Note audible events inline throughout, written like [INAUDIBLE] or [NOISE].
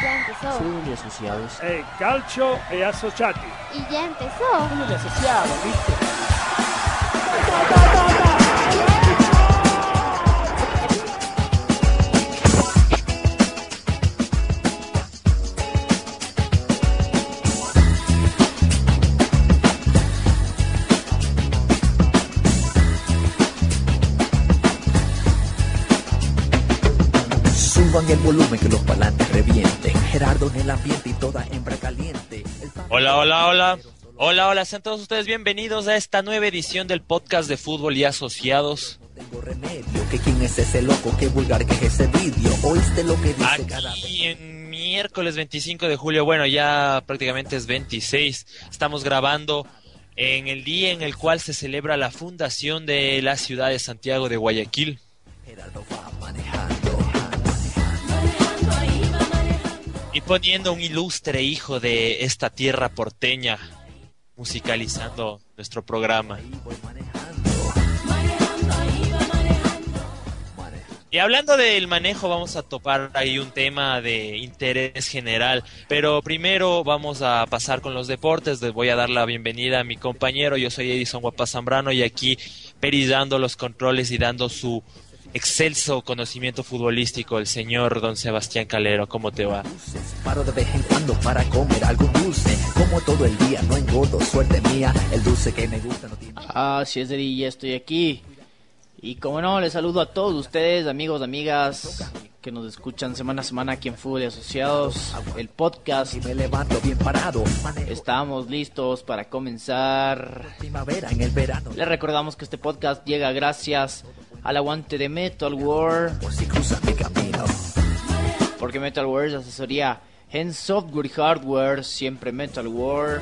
Ya empezó. Y asociados. Eh, calcio e associati. Y ya empezó. Y asociados, ¿viste? El volumen que los parlantes revienten. Gerardo en el ambiente y toda hembra caliente. Hola, hola, hola. Hola, hola, sean todos ustedes bienvenidos a esta nueva edición del podcast de fútbol y asociados. Tengo remedio. Que quién es ese loco, qué vulgar que es ese vídeo. Oíste lo que dice cada vez. Aquí en miércoles 25 de julio, bueno, ya prácticamente es 26. Estamos grabando en el día en el cual se celebra la fundación de la ciudad de Santiago de Guayaquil. Gerardo va Y poniendo un ilustre hijo de esta tierra porteña, musicalizando nuestro programa. Y hablando del manejo, vamos a topar ahí un tema de interés general. Pero primero vamos a pasar con los deportes. Les voy a dar la bienvenida a mi compañero. Yo soy Edison Guapa Zambrano y aquí perizando los controles y dando su excelso conocimiento futbolístico, el señor don Sebastián Calero. ¿Cómo te va? Paro de vez en cuando para comer algo dulce. Como todo el día, no engordo, suerte mía. El dulce que me gusta no tiene. Así es, Eri, ya estoy aquí. Y como no, les saludo a todos ustedes, amigos, amigas, que nos escuchan semana a semana aquí en Fútbol y Asociados, el podcast. Y me levanto bien parado. Estamos listos para comenzar. primavera en el verano. Les recordamos que este podcast llega gracias al aguante de Metal War, porque Metal War es asesoría en software y hardware, siempre Metal War.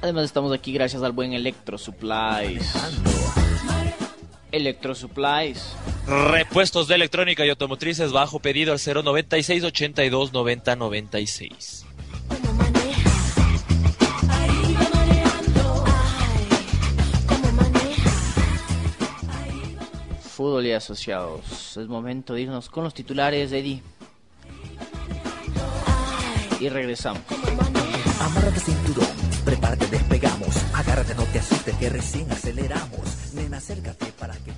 Además estamos aquí gracias al buen Electro Supplies. Electro Supplies. Repuestos de electrónica y automotrices bajo pedido al 096 82 90 96. Fútbol y asociados. Es momento de irnos con los titulares, Eddie. Y regresamos. Amárrate cinturón, prepárate, despegamos. Agárrate, no te asustes que recién aceleramos. Nena, acércate para que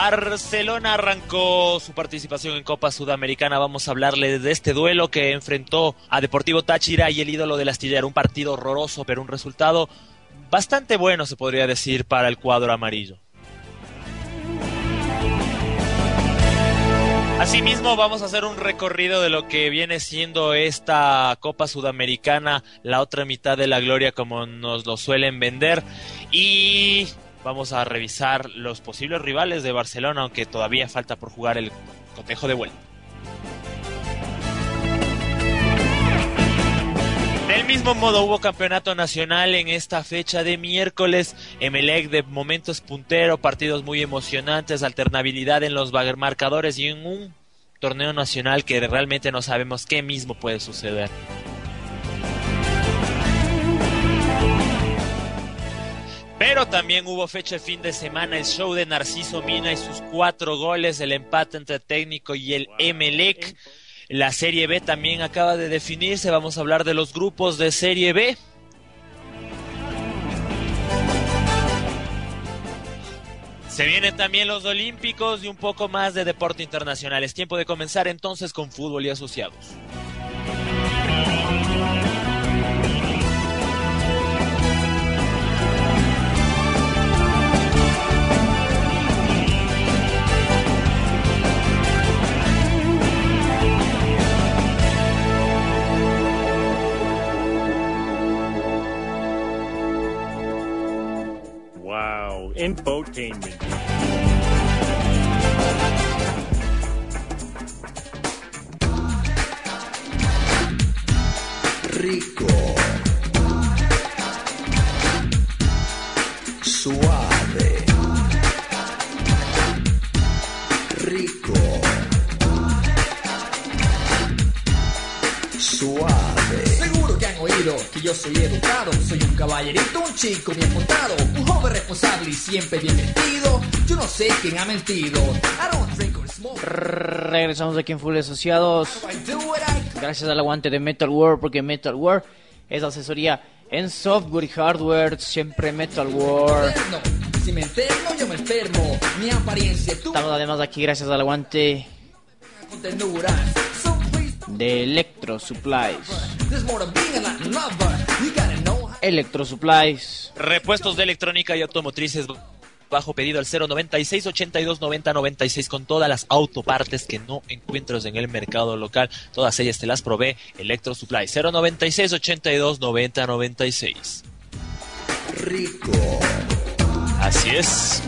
Barcelona arrancó su participación en Copa Sudamericana. Vamos a hablarle de este duelo que enfrentó a Deportivo Táchira y el ídolo del astillero. Un partido horroroso, pero un resultado bastante bueno, se podría decir, para el cuadro amarillo. Asimismo, vamos a hacer un recorrido de lo que viene siendo esta Copa Sudamericana, la otra mitad de la gloria como nos lo suelen vender. Y vamos a revisar los posibles rivales de Barcelona, aunque todavía falta por jugar el cotejo de vuelta. Del mismo modo hubo campeonato nacional en esta fecha de miércoles. Emelec de momentos puntero, partidos muy emocionantes, alternabilidad en los marcadores y en un torneo nacional que realmente no sabemos qué mismo puede suceder. Pero también hubo fecha de fin de semana, el show de Narciso Mina y sus cuatro goles, el empate entre técnico y el Emelec. La Serie B también acaba de definirse, vamos a hablar de los grupos de Serie B. Se vienen también los Olímpicos y un poco más de deporte internacional. Es tiempo de comenzar entonces con fútbol y asociados. infotainment. Rico. Suave. Rico. Suave. Seguro que yo soy educado. Soy un caballerito, un chico bien portado. Un joven responsable y siempre bien vestido. Yo no sé quién ha mentido. I don't drink or smoke. Regresamos aquí en Full Asociados. Gracias al aguante de Metal World, porque Metal World es asesoría en software y hardware. Siempre Metal World. Si me enfermo, yo me enfermo. Mi apariencia tu Estamos además aquí gracias al aguante con de Electro Supplies. Electro Supplies. Repuestos de electrónica y automotrices bajo pedido al 096 82 90 96 con todas las autopartes que no encuentras en el mercado local. Todas ellas te las provee Electro Supply 096 82 90 96. Rico, Así es.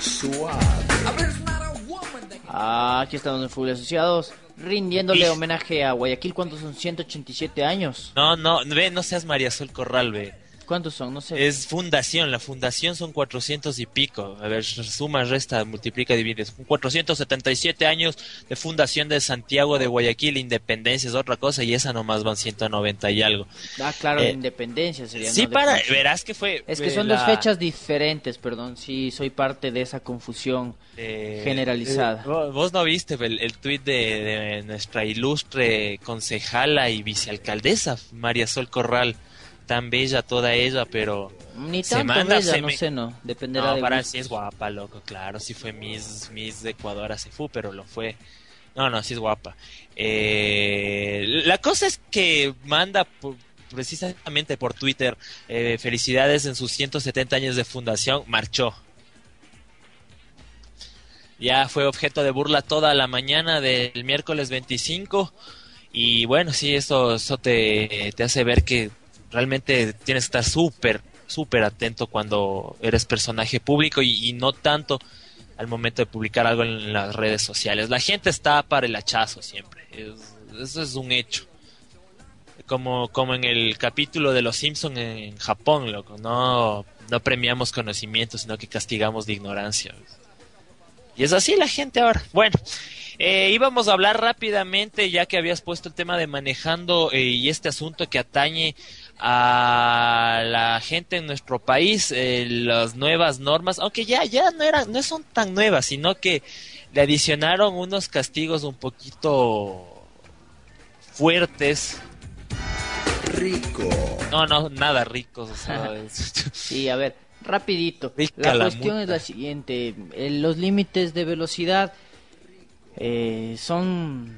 suave. I bet it's not a woman that Aquí estamos en Full Asociados. Rindiéndole homenaje a Guayaquil. ¿Cuántos son? 187 años. No, no, ve, no seas María Sol Corral, ve. ¿Cuántos son? No sé. Es fundación, la fundación son 400 y pico. A ver, suma, resta, multiplica, divide. Son 477 años de fundación de Santiago de Guayaquil, independencia es otra cosa y esa nomás van 190 y algo. Ah, claro, Eh, independencia sería. Sí, para, verás que fue... Es que son la- dos fechas diferentes, perdón. Sí, soy parte de esa confusión eh, generalizada. eh, vos vos no viste el, el tuit de, de nuestra ilustre concejala y vicealcaldesa, María Sol Corral, tan bella toda ella, pero... Ni se tanto manda, bella, se no me- sé, no. Dependerá No, de para gustos. sí es guapa, loco, claro, sí fue Miss, Miss de Ecuador hace fu, pero lo fue. No, no, sí es guapa. Eh, la cosa es que manda por- precisamente por Twitter eh, felicidades en sus 170 años de fundación, marchó. Ya fue objeto de burla toda la mañana del miércoles 25 y bueno, sí, eso, eso te, te hace ver que realmente tienes que estar súper, súper atento cuando eres personaje público y, no tanto al momento de publicar algo en las redes sociales. La gente está para el hachazo siempre, es- eso es un hecho. Como, como en el capítulo de Los Simpson en Japón, loco, no, no premiamos conocimiento, sino que castigamos de ignorancia. Y es así la gente ahora. Bueno, eh, íbamos a hablar rápidamente, ya que habías puesto el tema de manejando eh, y este asunto que atañe a la gente en nuestro país, eh, las nuevas normas, aunque ya, ya no eran, no son tan nuevas, sino que le adicionaron unos castigos un poquito fuertes. Rico, No, no, nada ricos. o sea, [LAUGHS] Sí, a ver, rapidito. Rica la la cuestión es la siguiente. eh, Los límites de velocidad eh, son,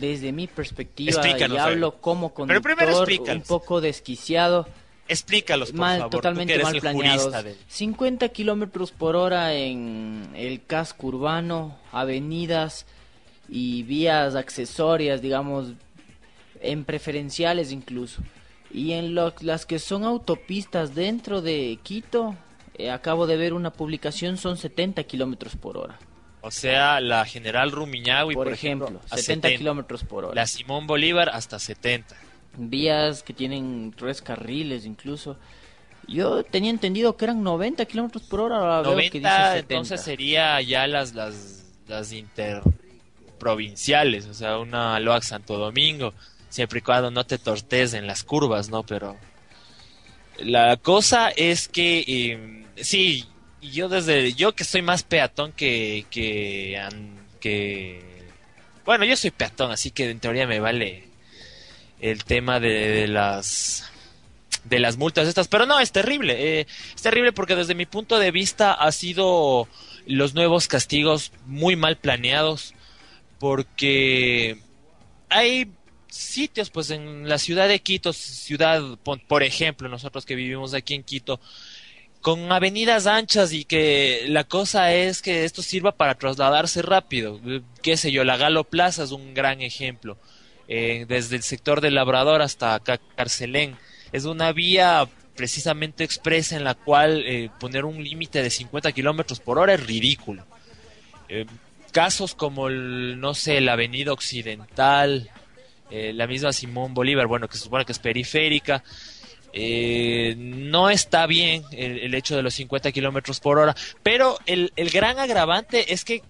desde mi perspectiva, Explícanos, y hablo como Pero primero conductor, un poco desquiciado, Explícalos, por mal, favor. totalmente mal planeados. jurista del- 50 kilómetros por hora en el casco urbano, avenidas y vías accesorias, digamos, en preferenciales incluso. Y en lo- las que son autopistas dentro de Quito, eh, acabo de ver una publicación, son 70 kilómetros por hora. O sea, la General Rumiñahui, Por, por, ejemplo, a 70 70. kilómetros por hora. La Simón Bolívar hasta 70. Vías que tienen tres carriles incluso. Yo tenía entendido que eran 90 kilómetros por hora, ahora veo que dice 90 70. entonces sería ya las las las interprovinciales, o sea, una Loac Santo Domingo, siempre y cuando no te tortes en las curvas, ¿no? Pero la cosa es que eh, sí, yo desde yo que soy más peatón que que bueno, yo soy peatón, así que en teoría me vale el tema de, de las de las multas estas, pero no, es terrible, eh, es terrible porque desde mi punto de vista ha sido los nuevos castigos muy mal planeados porque hay sitios pues en la ciudad de Quito, ciudad por ejemplo, nosotros que vivimos aquí en Quito, con avenidas anchas y que la cosa es que esto sirva para trasladarse rápido. Qué sé yo, la Galo Plaza es un gran ejemplo. Eh, desde el sector del Labrador hasta acá Carcelén. Es una vía precisamente expresa en la cual eh, poner un límite de 50 kilómetros por hora es ridículo. Eh, casos como, el, no sé, la Avenida Occidental, eh, la misma Simón Bolívar, bueno, que se supone que es periférica, eh, no está bien el, el hecho de los 50 kilómetros por hora, pero el, el gran agravante es que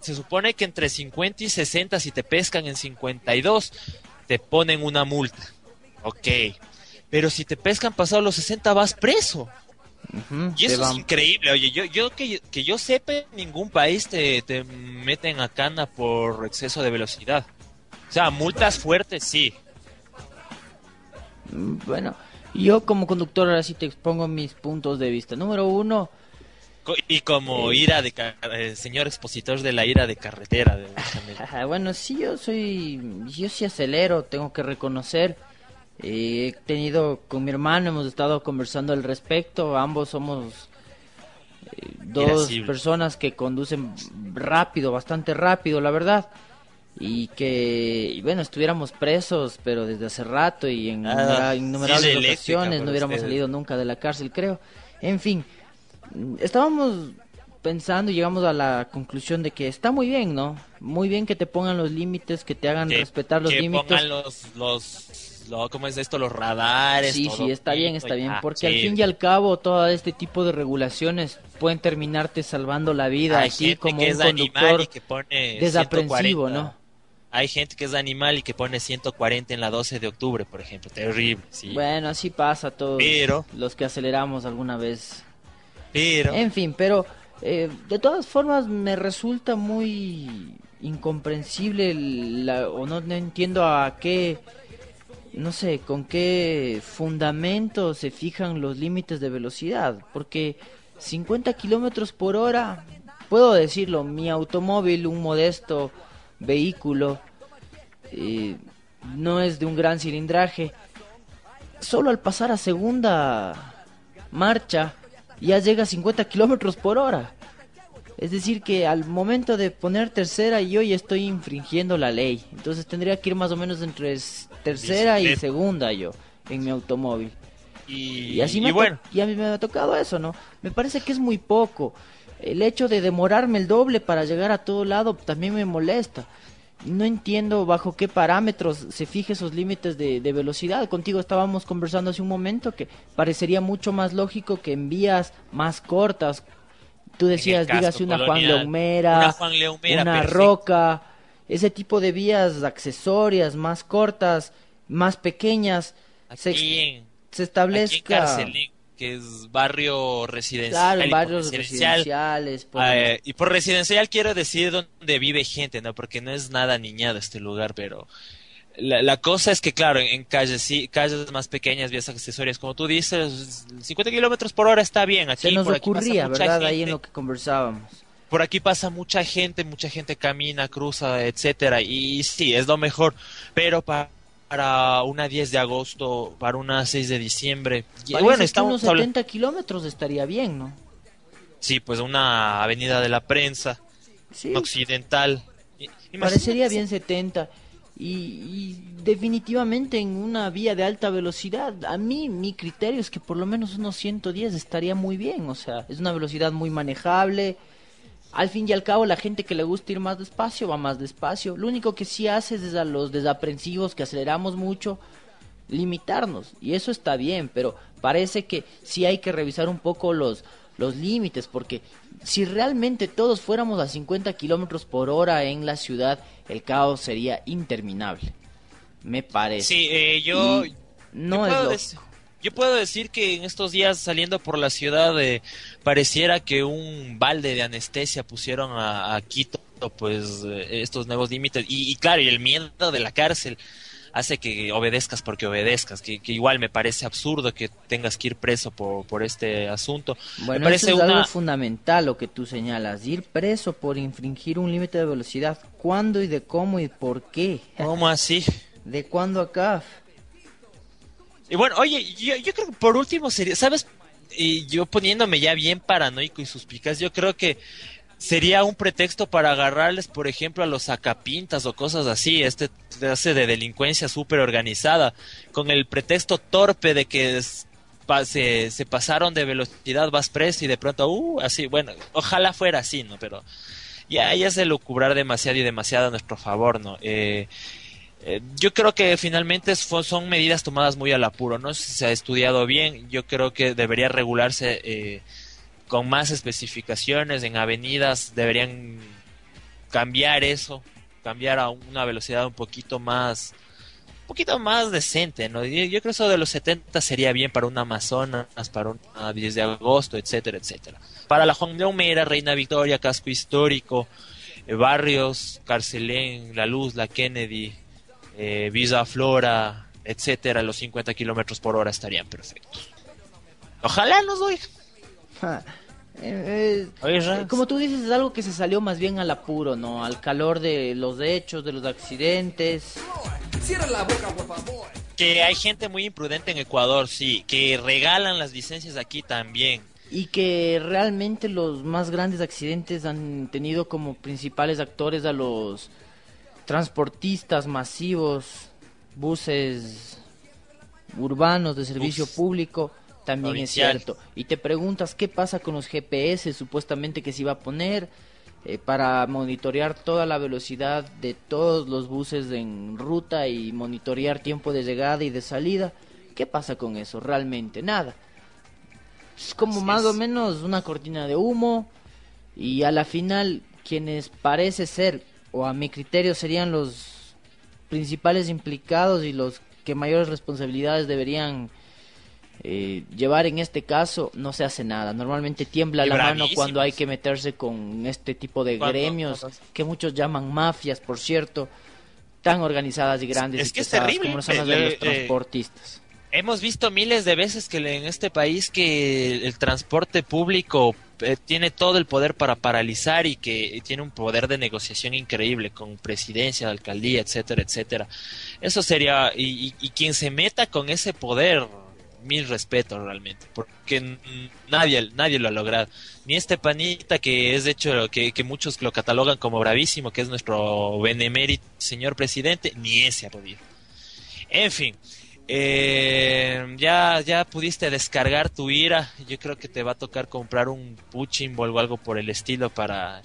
se supone que entre 50 y 60, si te pescan en 52, te ponen una multa. Ok. Pero si te pescan pasado los 60, vas preso. Y eso es increíble. Oye, yo, yo que, que yo sepa, en ningún país te, te meten a cana por exceso de velocidad. O sea, multas fuertes, sí. Bueno, yo como conductor ahora sí te expongo mis puntos de vista. Número uno, Y como Eh. ira de eh, señor expositor de la ira de carretera. de- [LAUGHS] bueno, sí, yo soy, yo sí acelero, tengo que reconocer. Eh, he tenido con mi hermano, hemos estado conversando al respecto, ambos somos eh, dos personas que conducen rápido, bastante rápido, la verdad. Y que, y bueno, estuviéramos presos, pero desde hace rato y en Ah, innumera- sí, innumerables eléctrica ocasiones no hubiéramos ustedes. salido nunca de la cárcel, creo. En fin, estábamos pensando y llegamos a la conclusión de que está muy bien, ¿no? Muy bien que te pongan los límites, que te hagan que, respetar los que límites. pongan los, los, lo- ¿cómo es esto? Los radares. Sí, todo sí, está bien, está bien, ah, porque al sí. fin y al cabo todo este tipo de regulaciones pueden terminarte salvando la vida, Hay así como un conductor y que pone desaprensivo, 140. ¿no? Hay gente que es animal y que pone 140 en la 12 de octubre, por ejemplo. Terrible, sí. Bueno, así pasa a todos Pero- los que aceleramos alguna vez. Pero, En fin, pero eh, de todas formas me resulta muy incomprensible la- o no, no entiendo a qué, no sé, con qué fundamento se fijan los límites de velocidad, porque 50 kilómetros por hora, puedo decirlo, mi automóvil, un modesto vehículo, eh, no es de un gran cilindraje, solo al pasar a segunda marcha ya llega a 50 kilómetros por hora. Es decir, que al momento de poner tercera yo ya estoy infringiendo la ley. Entonces tendría que ir más o menos entre tercera y segunda yo en mi automóvil. y, Y así me, y bueno, y a mí me ha tocado eso, ¿no? Me parece que es muy poco. El hecho de demorarme el doble para llegar a todo lado también me molesta. No entiendo bajo qué parámetros se fije esos límites de, de velocidad. Contigo estábamos conversando hace un momento que parecería mucho más lógico que en vías más cortas. Tú decías, dígase una Juan Leumera, una Juan Leumera, una. Roca, ese tipo de vías accesorias más cortas, más pequeñas. se, aquí se aquí en establezca que es barrio residencial. claro barrios residencial, residenciales por- eh, y por residencial quiero decir donde vive gente, ¿no? Porque no es nada niñado este lugar, pero la, la cosa es que, claro, en, en calles, sí, calles más pequeñas, vías accesorias, como tú dices, 50 kilómetros por hora está bien. Aquí, se nos por ocurría verdad ahí en lo que conversábamos por aquí pasa mucha gente, mucha gente camina, cruza, etcétera, y sí, es lo mejor, pero pa- para una 10 de agosto, para una 6 de diciembre, y bueno, estamos unos hablando- 70 kilómetros estaría bien no sí, pues una avenida de la prensa sí. occidental. Imagínate- parecería bien 70 y, y definitivamente en una vía de alta velocidad a mí mi criterio es que por lo menos unos 110 estaría muy bien. O sea es una velocidad muy manejable al fin y al cabo la gente que le gusta ir más despacio va más despacio. Lo único que sí hace es a los desaprensivos que aceleramos mucho limitarnos. Y eso está bien pero parece que sí hay que revisar un poco los los límites porque si realmente todos fuéramos a 50 kilómetros por hora en la ciudad el caos sería interminable. Me parece. Sí, eh, yo, Y no yo es puedo yo puedo decir que en estos días saliendo por la ciudad eh, pareciera que un balde de anestesia pusieron a, a Quito pues eh, estos nuevos límites y, y claro y el miedo de la cárcel hace que obedezcas porque obedezcas que, que igual me parece absurdo que tengas que ir preso por, por este asunto Bueno, me parece eso es una algo fundamental lo que tú señalas, ir preso por infringir un límite de velocidad. ¿Cuándo y de cómo y por qué? ¿cómo así? ¿De cuándo acá? Y bueno, oye, yo, yo creo que por último sería, ¿sabes? Y yo poniéndome ya bien paranoico y suspicaz, yo creo que sería un pretexto para agarrarles, por ejemplo, a los sacapintas o cosas así, este clase de delincuencia súper organizada, con el pretexto torpe de que se, se pasaron de velocidad, vas preso y de pronto, uh, así, bueno, ojalá fuera así, ¿no? Pero ya, ya es de lucubrar demasiado y demasiado a nuestro favor, ¿no? Eh, eh, yo creo que finalmente son medidas tomadas muy al apuro, no si se ha estudiado bien, yo creo que debería regularse eh, con más especificaciones en avenidas, deberían cambiar eso, cambiar a una velocidad un poquito más, un poquito más decente, ¿no? Yo, creo que eso de los 70 sería bien para un Amazonas, para una 10 de agosto, etcétera, etcétera. Para la Juan de Humera, Reina Victoria, Casco Histórico, eh, Barrios, Carcelén, La Luz, La Kennedy, eh, Villa Flora, etcétera, los 50 kilómetros por hora estarían perfectos. Ojalá nos doy. Ja, eh, eh, como tú dices, es algo que se salió más bien al apuro, ¿no? Al calor de los hechos, de los accidentes. Cierra la boca, por favor. Que hay gente muy imprudente en Ecuador, sí. Que regalan las licencias aquí también. Y que realmente los más grandes accidentes han tenido como principales actores a los transportistas masivos, buses urbanos de servicio Bus. público, también Provincial. es cierto. Y te preguntas qué pasa con los GPS supuestamente que se iba a poner eh, para monitorear toda la velocidad de todos los buses en ruta y monitorear tiempo de llegada y de salida. ¿Qué pasa con eso? Realmente nada. Es como Así más es. o menos una cortina de humo y a la final quienes parece ser o a mi criterio serían los principales implicados y los que mayores responsabilidades deberían eh, llevar en este caso no se hace nada. Normalmente tiembla Y la mano cuando hay que meterse con este tipo de gremios que muchos llaman mafias por cierto tan organizadas y grandes Es y que es pesadas terrible, como son las de eh, los eh, transportistas Hemos visto miles de veces que en este país que el transporte público eh, tiene todo el poder para paralizar y que tiene un poder de negociación increíble con presidencia, alcaldía, etcétera, etcétera. Eso sería y, y- y quien se meta con ese poder, mil respetos realmente, porque nadie nadie lo ha logrado. Ni este panita que es de hecho que, que muchos lo catalogan como bravísimo, que es nuestro benemérito señor presidente, ni ese ha podido. En fin, eh, ya, ya pudiste descargar tu ira. Yo creo que te va a tocar comprar un Puching o algo por el estilo para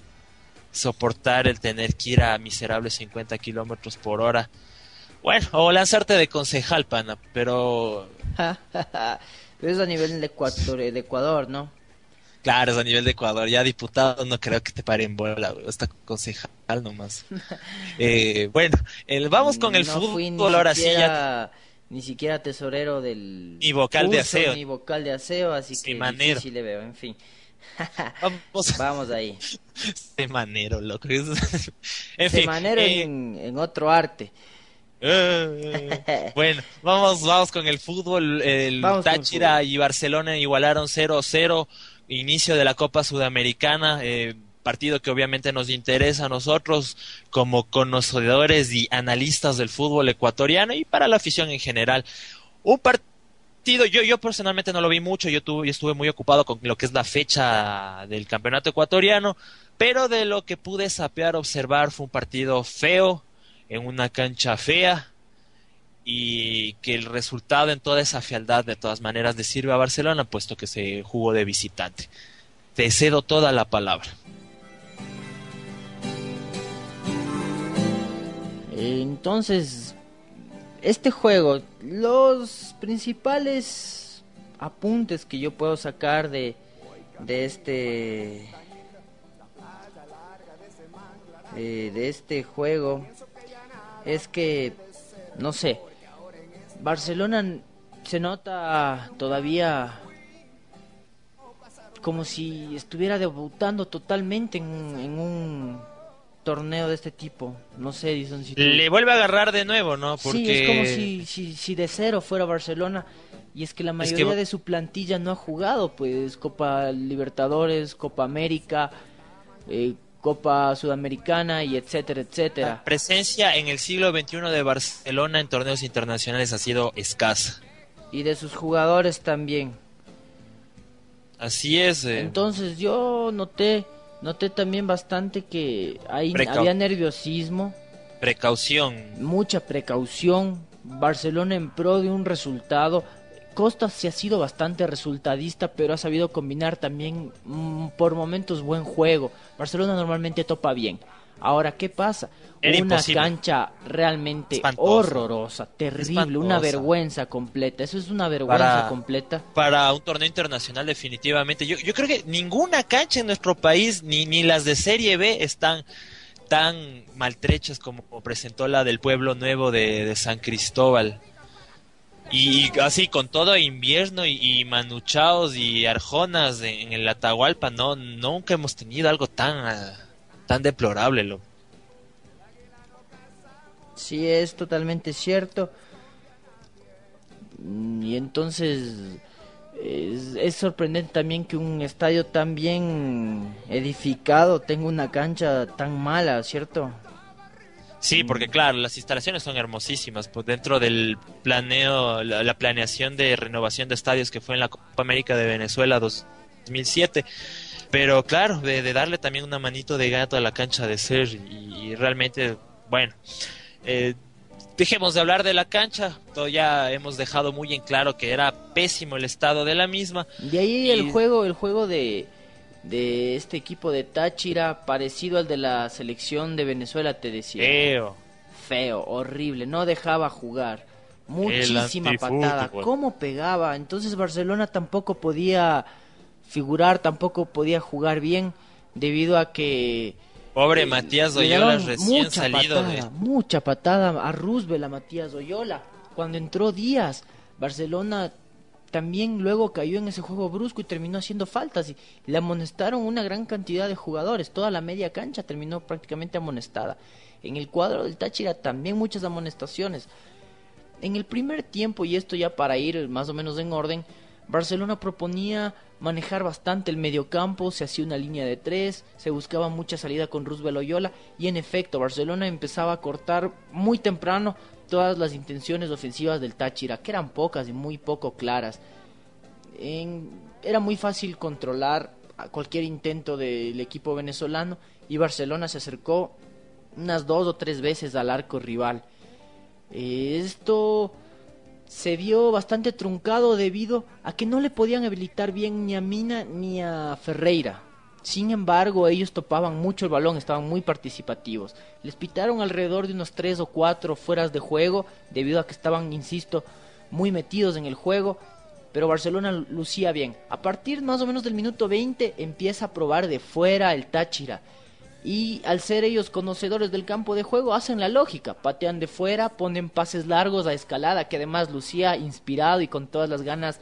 soportar el tener que ir a miserables 50 kilómetros por hora. Bueno, o lanzarte de concejal, pana, pero [LAUGHS] pero es a nivel de Ecuador, de Ecuador ¿no? claro, es a nivel de Ecuador. Ya diputado no creo que te pare en bola, güey, está concejal nomás. [LAUGHS] Eh, bueno, el- vamos con el No fútbol ahora sí. Ya, Ni siquiera tesorero del. Ni vocal de aseo. Ni vocal de aseo, así Sí, que manero. difícil le veo, en fin. [LAUGHS] vamos, Vamos ahí. [LAUGHS] semanero, loco. [LAUGHS] en fin, Semanero eh, en, en otro arte. Eh, bueno, vamos, vamos con el fútbol. El Vamos el Táchira fútbol. y Barcelona igualaron 0-0. Inicio de la Copa Sudamericana. eh, partido que obviamente nos interesa a nosotros como conocedores y analistas del fútbol ecuatoriano y para la afición en general. Un partido, yo, yo personalmente no lo vi mucho, yo, tuve, yo estuve muy ocupado con lo que es la fecha del campeonato ecuatoriano, pero de lo que pude sapear, observar, fue un partido feo, en una cancha fea y que el resultado en toda esa fealdad de todas maneras le sirve a Barcelona puesto que se jugó de visitante. Te cedo toda la palabra. Entonces, este juego, los principales apuntes que yo puedo sacar de, de este de este juego es que no sé Barcelona se nota todavía como si estuviera debutando totalmente en, en un torneo de este tipo no sé dicen si tú- Le vuelve a agarrar de nuevo, ¿no? Porque Sí, es como si, si, si de cero fuera Barcelona. Y es que la mayoría de su plantilla no ha jugado, pues Copa Libertadores, Copa América, eh, Copa Sudamericana y etcétera, etcétera. la presencia en el siglo XXI de Barcelona en torneos internacionales ha sido escasa. Y de sus jugadores también. Así es. eh, Entonces yo noté, noté también bastante que hay, Precau- había nerviosismo, precaución. mucha precaución. Barcelona en pro de un resultado. Costa sí ha sido bastante resultadista, pero ha sabido combinar también mm, por momentos buen juego. Barcelona normalmente topa bien. Ahora, ¿qué pasa? Era una imposible. cancha realmente horrorosa, terrible, una vergüenza completa. Eso es una vergüenza Para- completa. para un torneo internacional definitivamente. Yo, yo creo que ninguna cancha en nuestro país, ni, ni las de Serie B, están tan maltrechas como presentó la del pueblo nuevo de, de San Cristóbal. Y, y así con todo invierno y, y manuchaos y arjonas en, en el Atahualpa, no, nunca hemos tenido algo tan, tan deplorable. Lo. Sí, es totalmente cierto. Mm, Y entonces es, es sorprendente también que un estadio tan bien edificado tenga una cancha tan mala, ¿cierto? Sí, porque claro, las instalaciones son hermosísimas. Pues dentro del planeo, la, la planeación de renovación de estadios que fue en la Copa América de Venezuela 2007. Pero claro, de, de darle también una manito de gato a la cancha de ser y, y realmente, bueno, eh, dejemos de hablar de la cancha. Todo ya hemos dejado muy en claro que era pésimo el estado de la misma. De ahí Y- el juego, el juego de, de este equipo de Táchira, parecido al de la selección de Venezuela, te decía. Feo. Feo, horrible, no dejaba jugar. Muchísima patada. ¿Cómo pegaba? Entonces Barcelona tampoco podía figurar, tampoco podía jugar bien debido a que Pobre eh, Matías Oyola recién mucha salido patada, de... mucha patada a Roosevelt, a Matías Oyola. Cuando entró Díaz, Barcelona también luego cayó en ese juego brusco y terminó haciendo faltas y le amonestaron una gran cantidad de jugadores, toda la media cancha terminó prácticamente amonestada. En el cuadro del Táchira también muchas amonestaciones. En el primer tiempo, y esto ya para ir más o menos en orden, Barcelona proponía manejar bastante el mediocampo, se hacía una línea de tres, se buscaba mucha salida con Roosevelt Oyola y en efecto Barcelona empezaba a cortar muy temprano todas las intenciones ofensivas del Táchira, que eran pocas y muy poco claras. En- era muy fácil controlar cualquier intento del equipo venezolano y Barcelona se acercó unas dos o tres veces al arco rival. Eh, esto se vio bastante truncado debido a que no le podían habilitar bien ni a Mina ni a Ferreira. Sin embargo, ellos topaban mucho el balón, estaban muy participativos. Les pitaron alrededor de unos tres o cuatro fueras de juego, debido a que estaban, insisto, muy metidos en el juego. Pero Barcelona lucía bien. A partir más o menos del minuto 20 empieza a probar de fuera el Táchira. Y al ser ellos conocedores del campo de juego, hacen la lógica. Patean de fuera, ponen pases largos a escalada, que además lucía inspirado y con todas las ganas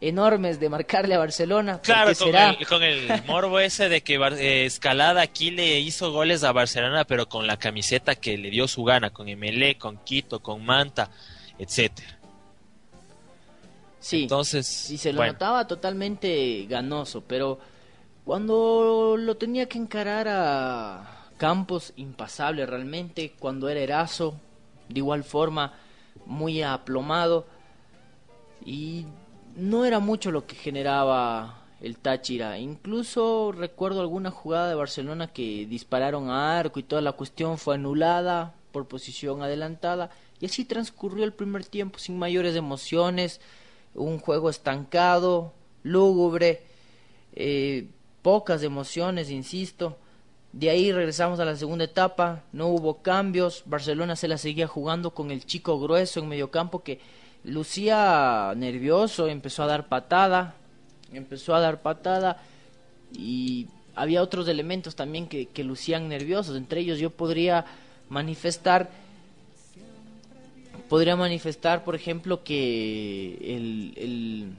enormes de marcarle a Barcelona. Claro, con será... el, con el morbo ese de que eh, Escalada aquí le hizo goles a Barcelona, pero con la camiseta que le dio su gana, con MLE, con Quito, con Manta, etcétera. Sí, Entonces, y se lo bueno, notaba totalmente ganoso, pero cuando lo tenía que encarar a Campos, impasable realmente, cuando era Erazo, de igual forma, muy aplomado, y no era mucho lo que generaba el Táchira. Incluso recuerdo alguna jugada de Barcelona que dispararon a arco y toda la cuestión fue anulada por posición adelantada. Y así transcurrió el primer tiempo sin mayores emociones, un juego estancado, lúgubre, eh, pocas emociones, insisto. De ahí regresamos a la segunda etapa, no hubo cambios, Barcelona se la seguía jugando con el chico grueso en mediocampo que lucía nervioso, empezó a dar patada, empezó a dar patada y había otros elementos también que, que lucían nerviosos, entre ellos yo podría manifestar podría manifestar por ejemplo que el, el,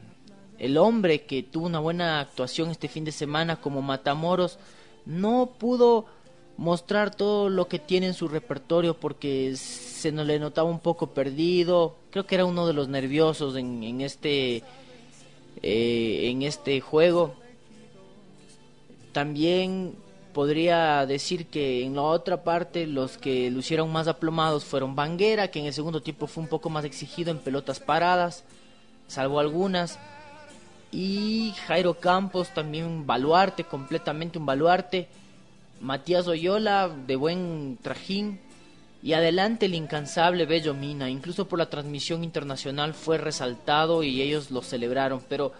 el hombre que tuvo una buena actuación este fin de semana como Matamoros no pudo mostrar todo lo que tiene en su repertorio porque se nos le notaba un poco perdido. Creo que era uno de los nerviosos en, este eh, en este juego. También podría decir que en la otra parte los que lucieron más aplomados fueron Banguera, que en el segundo tiempo fue un poco más exigido en pelotas paradas, salvo algunas. Y Jairo Campos, también un baluarte, completamente un baluarte. Matías Oyola, de buen trajín. Y adelante el incansable Bello Mina, incluso por la transmisión internacional fue resaltado y ellos lo celebraron, pero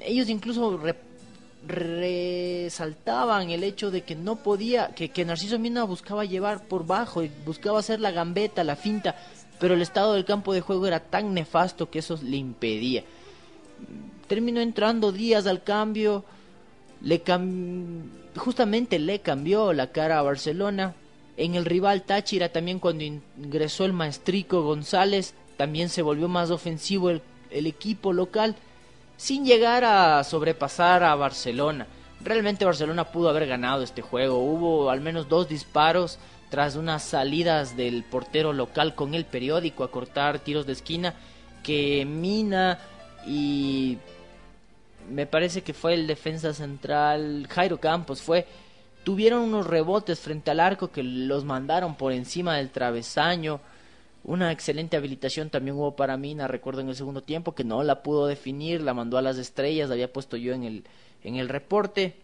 ellos incluso re- resaltaban el hecho de que no podía, que, que Narciso Mina buscaba llevar por bajo, y buscaba hacer la gambeta, la finta, pero el estado del campo de juego era tan nefasto que eso le impedía. Terminó entrando Díaz al cambio, le cam- justamente le cambió la cara a Barcelona En el rival Táchira también cuando ingresó el maestrico González, también se volvió más ofensivo el, el equipo local, sin llegar a sobrepasar a Barcelona. Realmente Barcelona pudo haber ganado este juego. Hubo al menos dos disparos tras unas salidas del portero local con el periódico a cortar tiros de esquina que Mina y me parece que fue el defensa central Jairo Campos fue tuvieron unos rebotes frente al arco que los mandaron por encima del travesaño. Una excelente habilitación también hubo para Mina recuerdo en el segundo tiempo que no la pudo definir la mandó a las estrellas la había puesto yo en el en el reporte.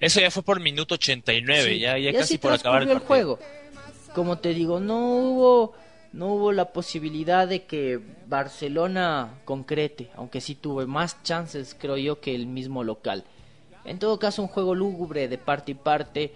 Eso ya fue por minuto 89, Sí, ya, ya y casi por acabar el, juego. Como te digo, no hubo no hubo la posibilidad de que Barcelona concrete, aunque sí tuve más chances, creo yo, que el mismo local. En todo caso, un juego lúgubre de parte y parte.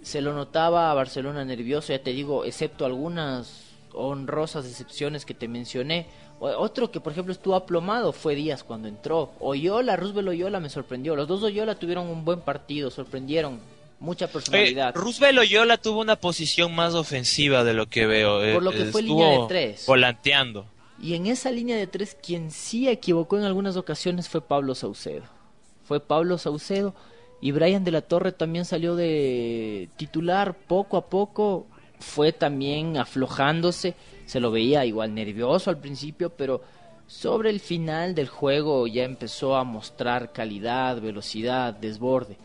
Se lo notaba a Barcelona nervioso, ya te digo, excepto algunas honrosas excepciones que te mencioné. Otro que, por ejemplo, estuvo aplomado fue Díaz cuando entró. Oyola, Roosevelt Oyola me sorprendió. Los dos Oyola tuvieron un buen partido, sorprendieron. Mucha personalidad. Roosevelt Oyola tuvo una posición más ofensiva de lo que veo. eh, Por lo que fue línea de tres. Volanteando. Y en esa línea de tres, quien sí equivocó en algunas ocasiones fue Pablo Saucedo. Fue Pablo Saucedo. Y Brian de la Torre también salió de titular poco a poco. Fue también aflojándose. Se lo veía igual nervioso al principio, pero sobre el final del juego ya empezó a mostrar calidad, velocidad, desborde.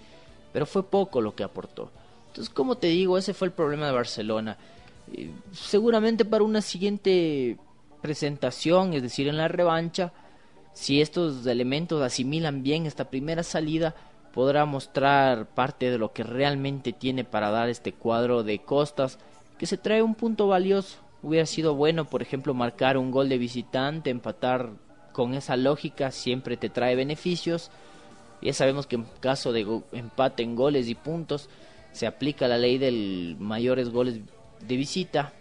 Pero fue poco lo que aportó. Entonces, como te digo, ese fue el problema de Barcelona. Eh, seguramente para una siguiente presentación, es decir, en la revancha, si estos elementos asimilan bien esta primera salida, podrá mostrar parte de lo que realmente tiene para dar este cuadro de costas, que se trae un punto valioso. Hubiera sido bueno, por ejemplo, marcar un gol de visitante, empatar con esa lógica, siempre te trae beneficios. Ya sabemos que en caso de empate en goles y puntos, se aplica la ley del mayores goles de visita.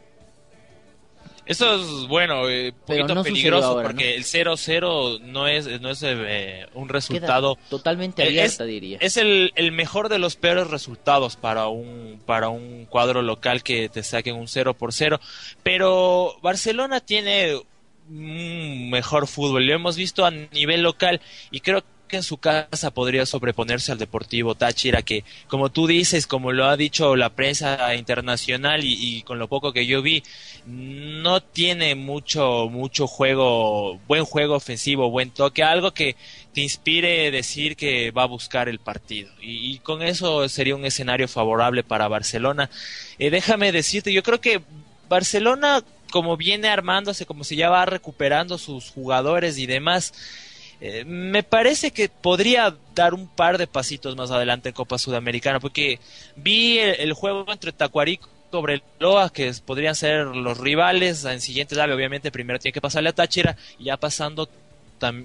Eso es bueno, eh, poquito no peligroso ahora, porque el 0-0 no es, no es eh, un Queda resultado. totalmente Eh, abierta, es, diría. Es el, el mejor de los peores resultados para un, para un cuadro local que te saquen un 0 por 0. Pero Barcelona tiene un mejor fútbol. Lo hemos visto a nivel local y creo que en su casa podría sobreponerse al Deportivo Táchira, que como tú dices, como lo ha dicho la prensa internacional y, con lo poco que yo vi, no tiene mucho, mucho juego, buen juego ofensivo, buen toque, algo que te inspire decir que va a buscar el partido. Y, y con eso sería un escenario favorable para Barcelona. Eh, déjame decirte, yo creo que Barcelona, como viene armándose, como se ya va recuperando sus jugadores y demás, eh, me parece que podría dar un par de pasitos más adelante en Copa Sudamericana, porque vi el, juego entre Tacuarico y Cobreloa, que podrían ser los rivales en siguiente llave. Obviamente, primero tiene que pasarle a Táchira, y ya pasando,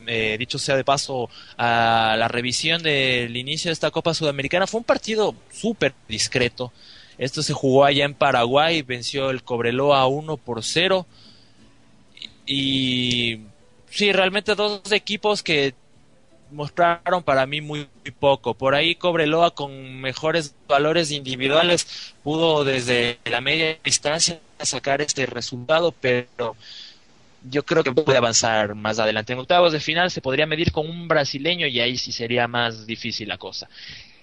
eh, dicho sea de paso, a la revisión del inicio de esta Copa Sudamericana. Fue un partido súper discreto. Esto se jugó allá en Paraguay, venció el Cobreloa 1 por 0. Y sí, realmente dos equipos que mostraron para mí muy, poco. Por ahí Cobreloa con mejores valores individuales pudo desde la media distancia sacar este resultado, pero yo creo que puede avanzar más adelante. En octavos de final se podría medir con un brasileño y ahí sí sería más difícil la cosa.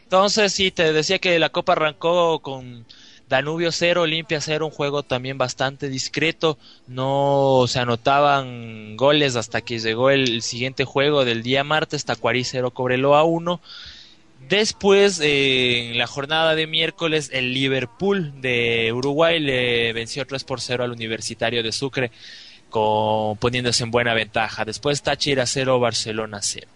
Entonces, sí, te decía que la Copa arrancó con Danubio 0, Olimpia 0, un juego también bastante discreto. No se anotaban goles hasta que llegó el siguiente juego del día martes, Tacuarí 0, Cobreloa 1. Después, eh, en la jornada de miércoles, el Liverpool de Uruguay le venció 3 por 0 al Universitario de Sucre, con, poniéndose en buena ventaja. Después, Táchira 0, Barcelona 0.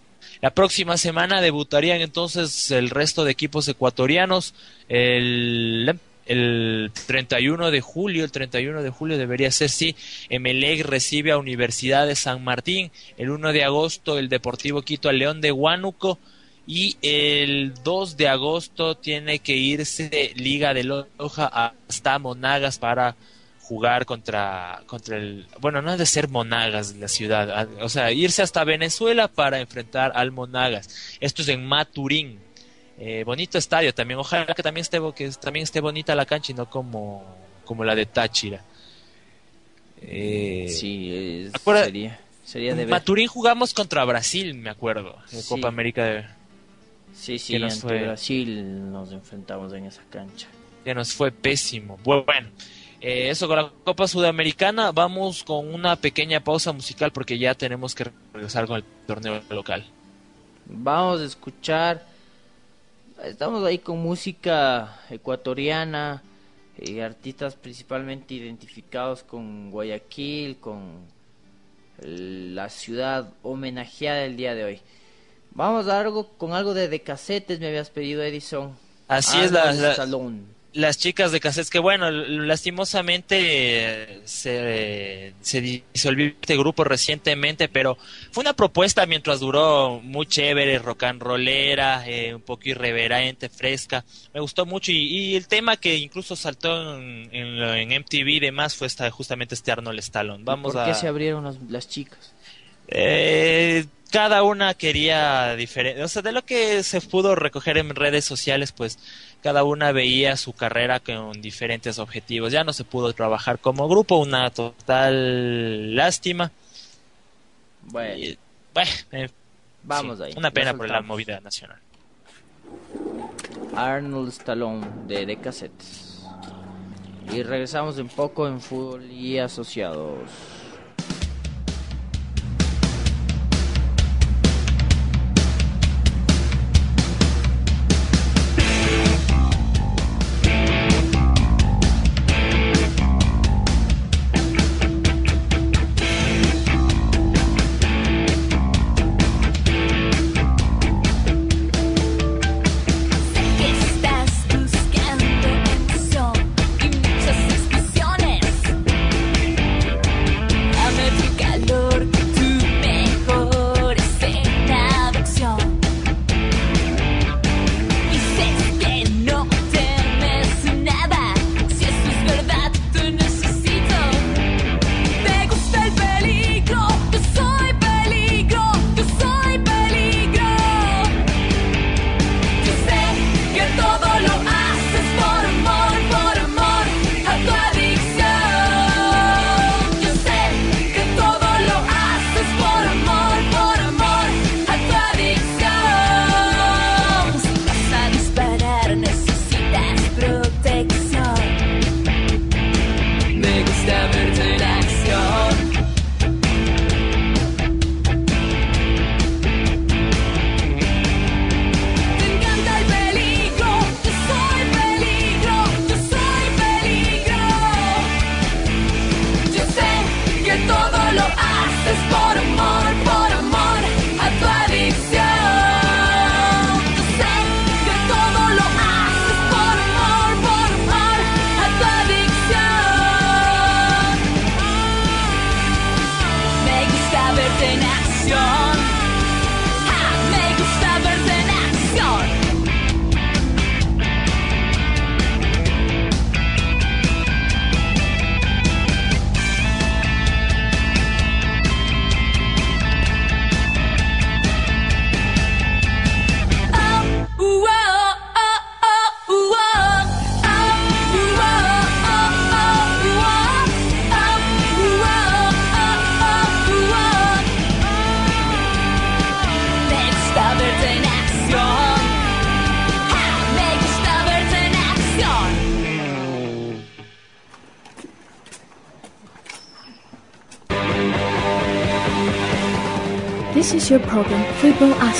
La próxima semana debutarían entonces el resto de equipos ecuatorianos. El, el 31 de julio, el 31 de julio debería ser, sí, Emelec recibe a Universidad de San Martín. El 1 de agosto el Deportivo Quito al León de Huánuco. Y el 2 de agosto tiene que irse Liga de Loja hasta Monagas para jugar contra, contra el... Bueno, no ha de ser Monagas la ciudad, o sea, irse hasta Venezuela para enfrentar al Monagas. Esto es en Maturín. Eh, bonito estadio también. Ojalá que también esté, que también esté bonita la cancha y no como, como la de Táchira. Eh, Sí, es- acuerda- sería, sería de. Maturín jugamos contra Brasil, me acuerdo. En Sí. Copa América de, Sí, sí, nos ante fue- Brasil nos enfrentamos en esa cancha. que nos fue pésimo. Bueno, eh, eso con la Copa Sudamericana. Vamos con una pequeña pausa musical porque ya tenemos que regresar con el torneo local. Vamos a escuchar. Estamos ahí con música ecuatoriana, eh, artistas principalmente identificados con Guayaquil, con el- la ciudad homenajeada el día de hoy. Vamos a algo con algo de, de casetes, me habías pedido Edison. Así es, la- la-. Las chicas de cassettes que bueno lastimosamente eh, se, se disolvió este grupo recientemente pero fue una propuesta mientras duró muy chévere rock and rollera eh, un poco irreverente fresca me gustó mucho y, y el tema que incluso saltó en, en, MTV y demás fue esta, justamente este Arnold Stallone vamos ¿Por qué a se abrieron las, las chicas? eh, cada una quería diferente, o sea, de lo que se pudo recoger en redes sociales, pues cada una veía su carrera con diferentes objetivos. Ya no se pudo trabajar como grupo, una total lástima. Bueno, Y, bueno, eh, vamos sí, ahí. Una pena por la movida nacional. Arnold Stallone de, de cassettes. Y regresamos un poco en fútbol y asociados.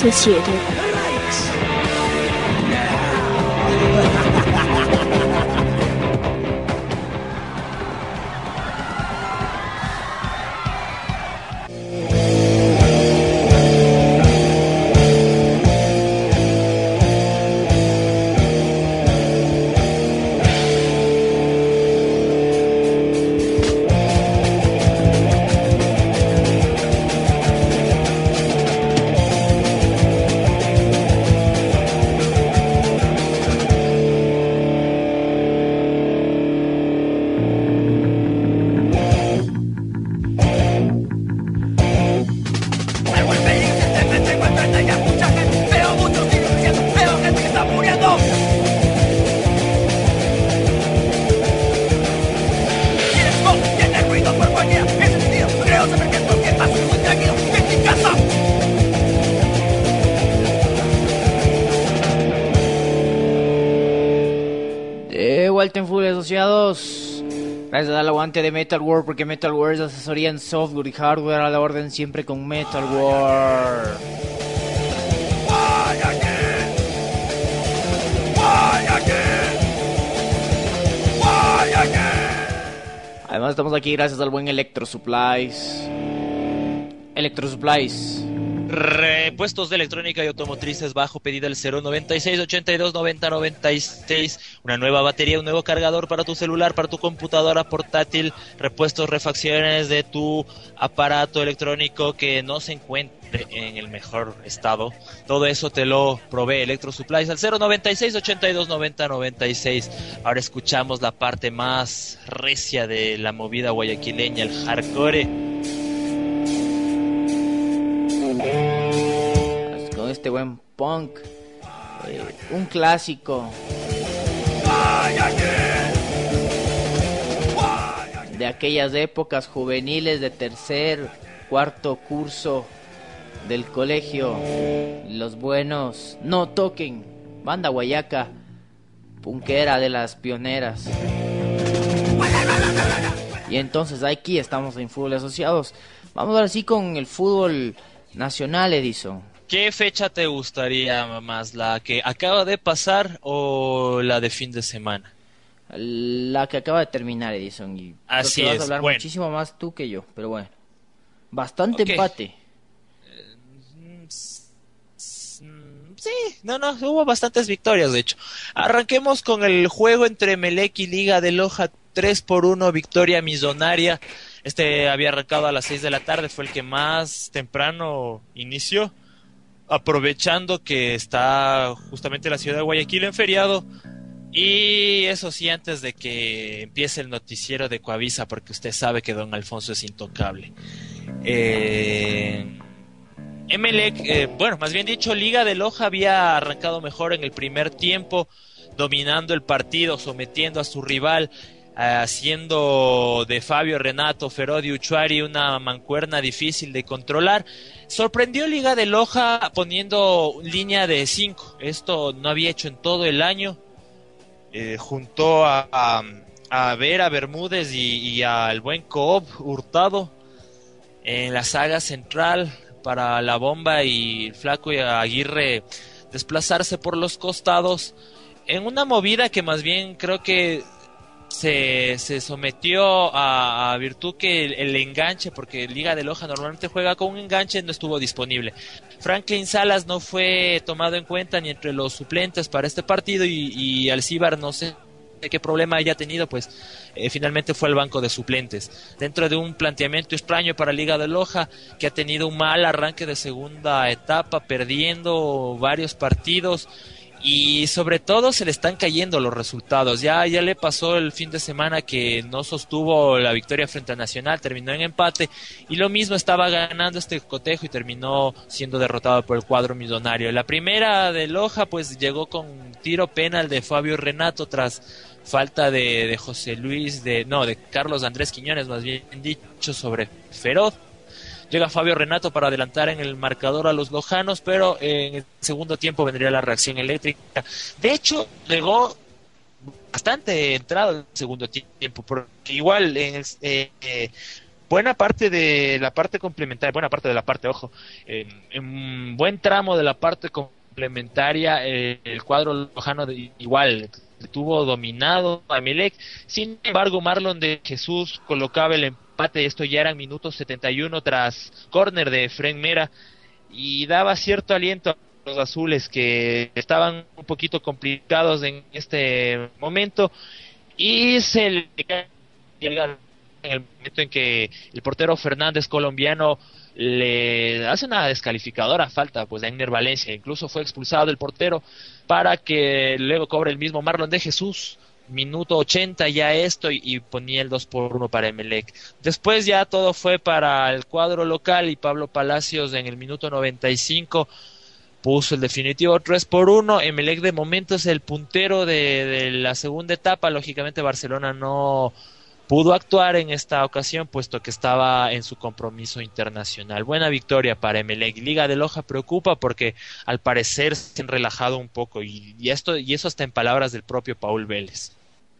这写的 Gracias al aguante de Metal World, porque Metal World es asesoría en software y hardware a la orden siempre con Metal World. Además estamos aquí gracias al buen Electro Supplies. Electro Supplies. Repuestos de electrónica y automotrices bajo pedido al 096 82 90 96. Una nueva batería, un nuevo cargador para tu celular, para tu computadora portátil. Repuestos, refacciones de tu aparato electrónico que no se encuentre en el mejor estado. Todo eso te lo provee Electro Supplies al 096 82 90 96. Ahora escuchamos la parte más recia de la movida guayaquileña, el hardcore. Con este buen punk. eh, un clásico. De aquellas épocas juveniles de tercer, cuarto curso del colegio. Los buenos no toquen. Banda Guayaca. Punquera de las pioneras. Y entonces aquí estamos en fútbol asociados. Vamos ahora sí con el fútbol nacional, Edison. ¿Qué fecha te gustaría más? ¿La que acaba de pasar o la de fin de semana? La que acaba de terminar, Edison. Y Así vas es, a hablar bueno. muchísimo más tú que yo, pero bueno. Bastante empate. Sí, no, no, hubo bastantes victorias, de hecho. Arranquemos con el juego entre Melec y Liga de Loja, 3 por 1, victoria millonaria. Este había arrancado a las 6 de la tarde, fue el que más temprano inició, aprovechando que está justamente la ciudad de Guayaquil en feriado. Y eso sí, antes de que empiece el noticiero de Coavisa, porque usted sabe que don Alfonso es intocable. Eh, Emelec, eh, bueno, más bien dicho, Liga de Loja había arrancado mejor en el primer tiempo, dominando el partido, sometiendo a su rival, haciendo de Fabio Renato, Ferodi Uchuari una mancuerna difícil de controlar. Sorprendió Liga de Loja poniendo línea de 5. Esto no había hecho en todo el año. Eh, juntó a, a, a Vera Bermúdez y, al buen Coop Hurtado en la saga central para la bomba y el flaco y Aguirre desplazarse por los costados en una movida que más bien creo que se, se sometió a, a virtud que el, enganche, porque Liga de Loja normalmente juega con un enganche, no estuvo disponible. Franklin Salas no fue tomado en cuenta ni entre los suplentes para este partido y, y Alcibar no sé qué problema haya tenido, pues eh, finalmente fue al banco de suplentes. Dentro de un planteamiento extraño para Liga de Loja, que ha tenido un mal arranque de segunda etapa, perdiendo varios partidos y sobre todo se le están cayendo los resultados. Ya, ya le pasó el fin de semana que no sostuvo la victoria frente a Nacional, terminó en empate y lo mismo estaba ganando este cotejo y terminó siendo derrotado por el cuadro millonario. La primera de Loja pues llegó con tiro penal de Fabio Renato tras falta de, de José Luis, de no, de Carlos Andrés Quiñones más bien dicho sobre Feroz. Llega Fabio Renato para adelantar en el marcador a los lojanos, pero en el segundo tiempo vendría la reacción eléctrica. De hecho, llegó bastante entrado en el segundo tiempo, porque igual en eh, eh, buena parte de la parte complementaria, buena parte de la parte, ojo, en, buen tramo de la parte complementaria, eh, el cuadro lojano igual tuvo dominado a Melec. Sin embargo, Marlon de Jesús colocaba el empate. Esto ya eran minutos 71 tras córner de Fren Mera y daba cierto aliento a los azules que estaban un poquito complicados en este momento y se le en el momento en que el portero Fernández colombiano le hace una descalificadora falta pues de Agner Valencia, incluso fue expulsado el portero para que luego cobre el mismo Marlon de Jesús minuto 80 ya esto y, y, ponía el 2 por 1 para Emelec. Después ya todo fue para el cuadro local y Pablo Palacios en el minuto 95 puso el definitivo 3 por 1. Emelec de momento es el puntero de, de la segunda etapa. Lógicamente Barcelona no pudo actuar en esta ocasión puesto que estaba en su compromiso internacional. Buena victoria para Emelec. Liga de Loja preocupa porque al parecer se han relajado un poco y, y esto y eso hasta en palabras del propio Paul Vélez.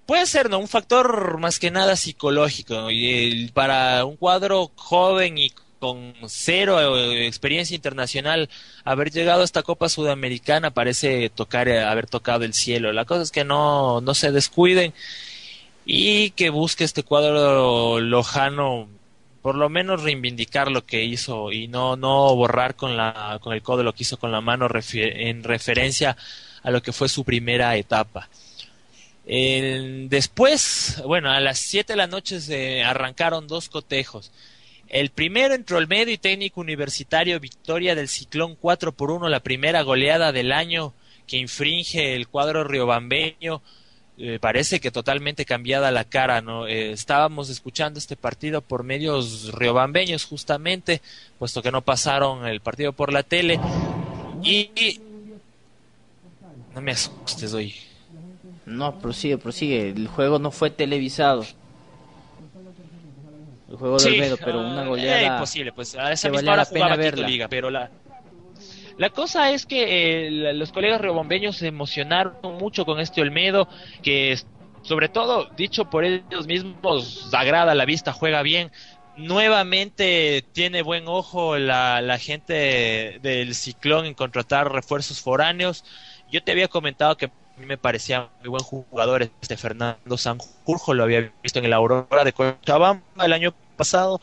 puede ser, ¿no? Un factor más que nada psicológico. Y el- para un cuadro joven y con cero eh, experiencia internacional, haber llegado a esta Copa Sudamericana parece tocar, eh, haber tocado el cielo. La cosa es que no, no se descuiden y que busque este cuadro lojano por lo menos reivindicar lo que hizo y no no borrar con la con el codo lo que hizo con la mano en referencia a lo que fue su primera etapa. Después, bueno, a las 7 de la noche se arrancaron dos cotejos. El primero entró el medio y técnico universitario victoria del Ciclón 4 por 1, la primera goleada del año que infringe el cuadro riobambeño. Eh, parece que totalmente cambiada la cara, ¿no? Eh, estábamos escuchando este partido por medios riobambeños justamente, puesto que no pasaron el partido por la tele. Y... y- No me asustes hoy. No, prosigue, prosigue. El juego no fue televisado. El juego de Olmedo, pero una ah, goleada. Era imposible, pues a esa misma hora la pena verla. Liga, pero la la cosa es que eh, la- los colegas riobambeños se emocionaron mucho con este Olmedo, que sobre todo, dicho por ellos mismos, agrada la vista, juega bien. Nuevamente tiene buen ojo la, la gente del Ciclón en contratar refuerzos foráneos. Yo te había comentado que a mí me parecía muy buen jugador este Fernando Sanjurjo, lo había visto en el Aurora de Cochabamba el año pasado.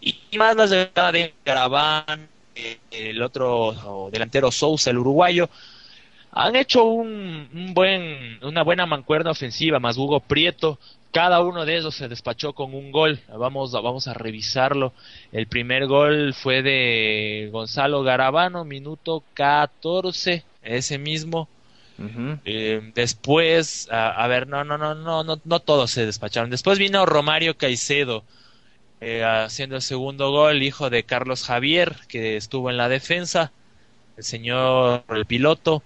Y más la llegada de eh, el otro delantero Sousa, el uruguayo, han hecho un, un buen, una buena mancuerna ofensiva, más Hugo Prieto. Cada uno de ellos se despachó con un gol. Vamos, a- vamos a revisarlo. El primer gol fue de Gonzalo Garabano, minuto 14, ese mismo. Eh, después, a, a ver, no, no, no, no, no, no todos se despacharon. Después vino Romario Caicedo eh, haciendo el segundo gol, hijo de Carlos Javier, que estuvo en la defensa, el señor el piloto.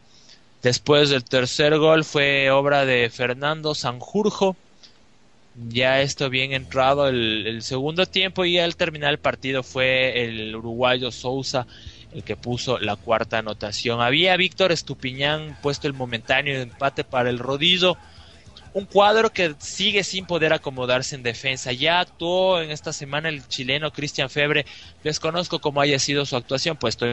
Después del tercer gol fue obra de Fernando Sanjurjo. Ya esto bien entrado el, el segundo tiempo y al terminar el partido fue el uruguayo Sousa el que puso la cuarta anotación. Había Víctor Estupiñán puesto el momentáneo empate para el rodillo. Un cuadro que sigue sin poder acomodarse en defensa. Ya actuó en esta semana el chileno Cristian Febre. Desconozco cómo haya sido su actuación, puesto,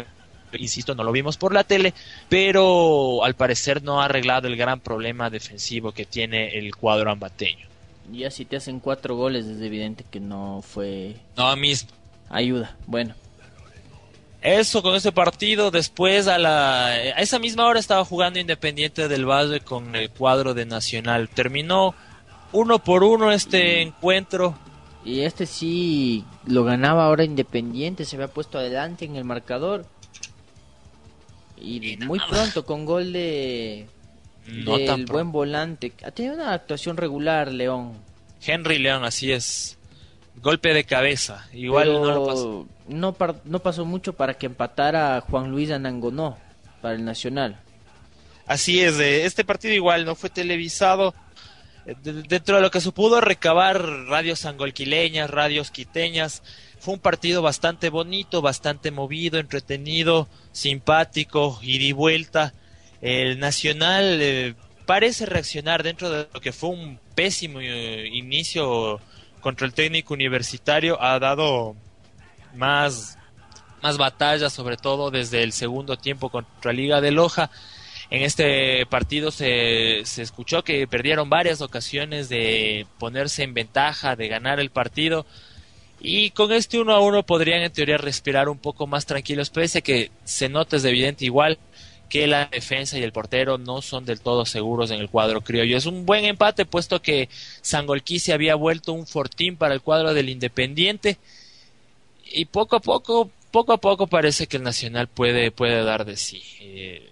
insisto, no lo vimos por la tele, pero al parecer no ha arreglado el gran problema defensivo que tiene el cuadro ambateño. Ya si te hacen cuatro goles es evidente que no fue No, mis ayuda. Bueno, Eso con ese partido, después a la a esa misma hora estaba jugando Independiente del Valle con el cuadro de Nacional. Terminó uno por uno este encuentro. y este sí lo ganaba ahora Independiente, se había puesto adelante en el marcador. Y muy pronto con gol de No del tan buen volante. Ha tenido una actuación regular León. Henry León, así es. Golpe de cabeza. Igual pero no lo pasó. No par- no pasó mucho para que empatara Juan Luis Anangonó para el Nacional. Así es, eh, este partido igual no fue televisado. Eh, de- Dentro de lo que se pudo recabar radios angolquileñas, radios quiteñas, fue un partido bastante bonito, bastante movido, entretenido, simpático, ida y vuelta. El Nacional eh, parece reaccionar dentro de lo que fue un pésimo inicio contra el técnico universitario. Ha dado más, más batallas, sobre todo desde el segundo tiempo contra Liga de Loja. En este partido se, se escuchó que perdieron varias ocasiones de ponerse en ventaja, de ganar el partido. Y con este uno a uno podrían en teoría respirar un poco más tranquilos, pese a que se nota es evidente igual que la defensa y el portero no son del todo seguros en el cuadro criollo. Es un buen empate, puesto que Sangolquí se había vuelto un fortín para el cuadro del Independiente. Y poco a poco, poco a poco parece que el Nacional puede, puede dar de sí. Eh,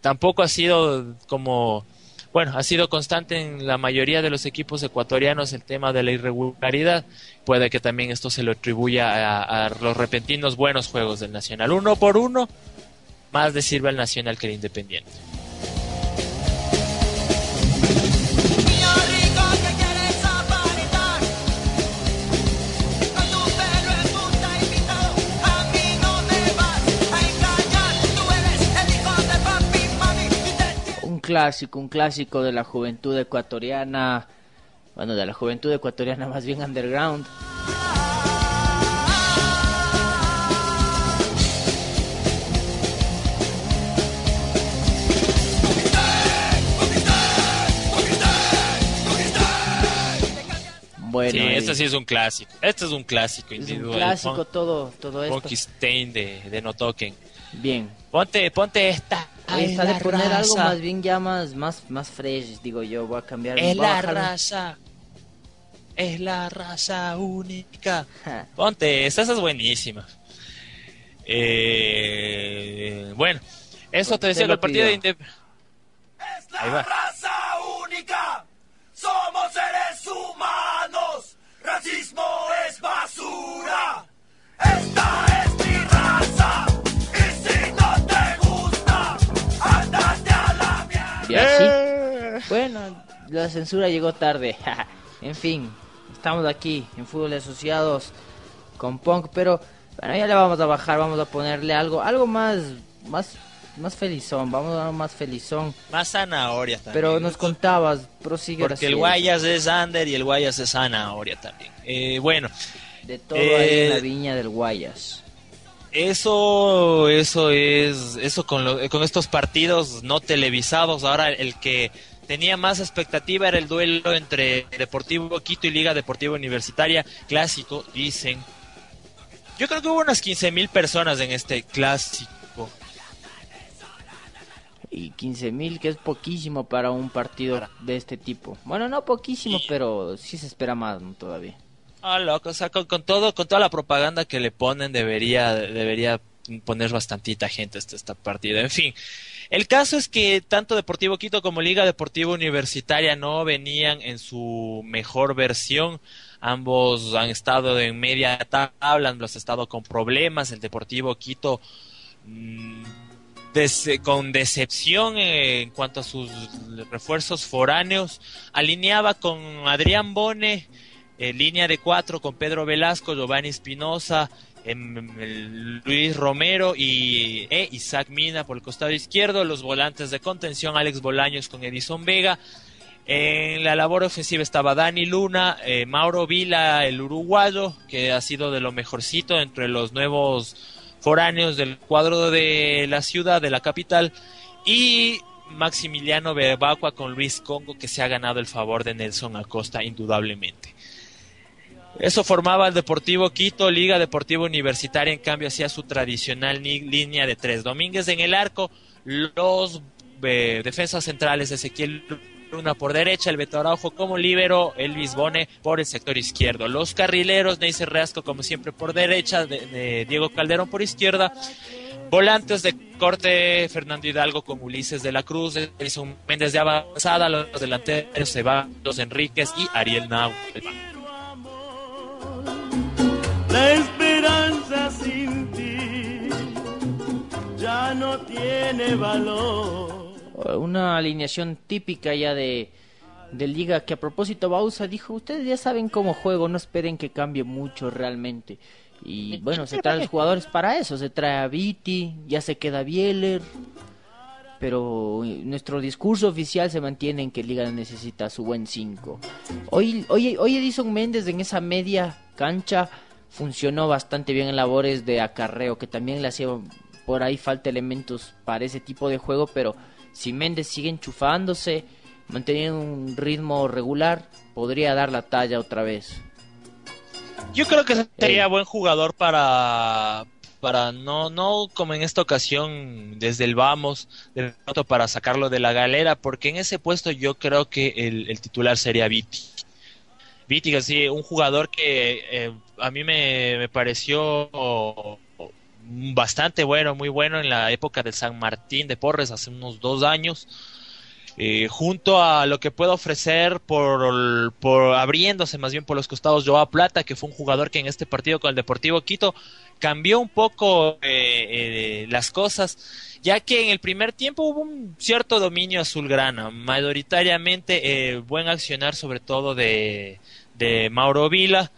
tampoco ha sido como, bueno, ha sido constante en la mayoría de los equipos ecuatorianos el tema de la irregularidad. Puede que también esto se lo atribuya a, a los repentinos buenos juegos del Nacional. Uno por uno, más le sirve al Nacional que al Independiente. Clásico, un clásico de la juventud ecuatoriana, bueno, de la juventud ecuatoriana más bien underground. Bueno, sí, y- este sí es un clásico. Este es un clásico es un clásico todo, todo esto. Funky Stain de, de No Token. Bien. Ponte, ponte esta. Es está de la poner algo raza. más bien ya más, más, más fresh, digo yo, voy a cambiar. Es la bajar- raza. Es la raza única. Ponte, esta esa es buenísima. Eh, bueno, eso te decía lo el partido de. Indep- Ahí va. raza única. Somos seres humanos. Racismo Y así. Bueno, la censura llegó tarde. [LAUGHS] en fin, estamos aquí en Fútbol Asociados con Punk, pero bueno, ya le vamos a bajar, vamos a ponerle algo, algo más, más, más felizón, vamos a dar más felizón. Más zanahoria también. Pero nos contabas, prosigue Porque el Guayas es under y el Guayas es zanahoria también. Eh, bueno, de todo ahí en la eh, viña del Guayas. Eso, eso es, eso con, lo- con estos partidos no televisados. Ahora el que tenía más expectativa era el duelo entre Deportivo Quito y Liga Deportiva Universitaria clásico, dicen. Yo creo que hubo unas 15 mil personas en este clásico. Y 15 mil, que es poquísimo para un partido de este tipo. Bueno, no poquísimo, pero sí se espera más todavía. Ah, loco, o sea, con, con todo, con toda la propaganda que le ponen, debería, debería poner bastantita gente este, esta partida. En fin, el caso es que tanto Deportivo Quito como Liga Deportiva Universitaria no venían en su mejor versión. Ambos han estado en media tabla, han estado con problemas. El Deportivo Quito mm, con decepción en cuanto a sus refuerzos foráneos. Alineaba con Adrián Bone, línea de cuatro con Pedro Velasco, Giovanni Espinosa, em, Luis Romero y e Isaac Mina por el costado izquierdo, los volantes de contención Alex Bolaños con Edison Vega. En la labor ofensiva estaba Dani Luna, eh, Mauro Vila, el uruguayo, que ha sido de lo mejorcito entre los nuevos foráneos del cuadro de la ciudad, de la capital, y Maximiliano Berbacua con Luis Congo, que se ha ganado el favor de Nelson Acosta, indudablemente. Eso formaba el Deportivo Quito, Liga Deportiva Universitaria, en cambio hacía su tradicional línea de tres. Domínguez en el arco, los eh, defensas centrales Ezequiel Luna por derecha, el Beto Araujo como líbero, el Bone por el sector izquierdo. Los carrileros, Neisser Reasco como siempre por derecha, de- de Diego Calderón por izquierda. Volantes de corte, Fernando Hidalgo con Ulises de la Cruz, Edison Méndez de avanzada, los delanteros Ceballos Enríquez y Ariel Nau. La esperanza sin ti ya no tiene valor. Una alineación típica ya de, de liga que a propósito Bausa dijo, ustedes ya saben cómo juego, no esperen que cambie mucho realmente. Y bueno, se trae a los jugadores para eso, se trae a Viti, ya se queda Bieler, pero nuestro discurso oficial se mantiene en que Liga necesita su buen 5. Hoy, hoy, hoy Edison Méndez en esa media cancha funcionó bastante bien en labores de acarreo, que también le hacía por ahí falta elementos para ese tipo de juego, pero si Méndez sigue enchufándose, manteniendo un ritmo regular, podría dar la talla otra vez. Yo creo que sería Ey. buen jugador para para no no como en esta ocasión desde el vamos de pronto para sacarlo de la galera porque en ese puesto yo creo que el, el titular sería Viti. Viti que sí, un jugador que eh, a mí me, me pareció bastante bueno, muy bueno en la época del San Martín de Porres hace unos dos años. Eh, junto a lo que puede ofrecer por, por abriéndose más bien por los costados Joao Plata, que fue un jugador que en este partido con el Deportivo Quito cambió un poco eh, eh, las cosas, ya que en el primer tiempo hubo un cierto dominio azulgrana, mayoritariamente eh, buen accionar sobre todo de, de Mauro Vila.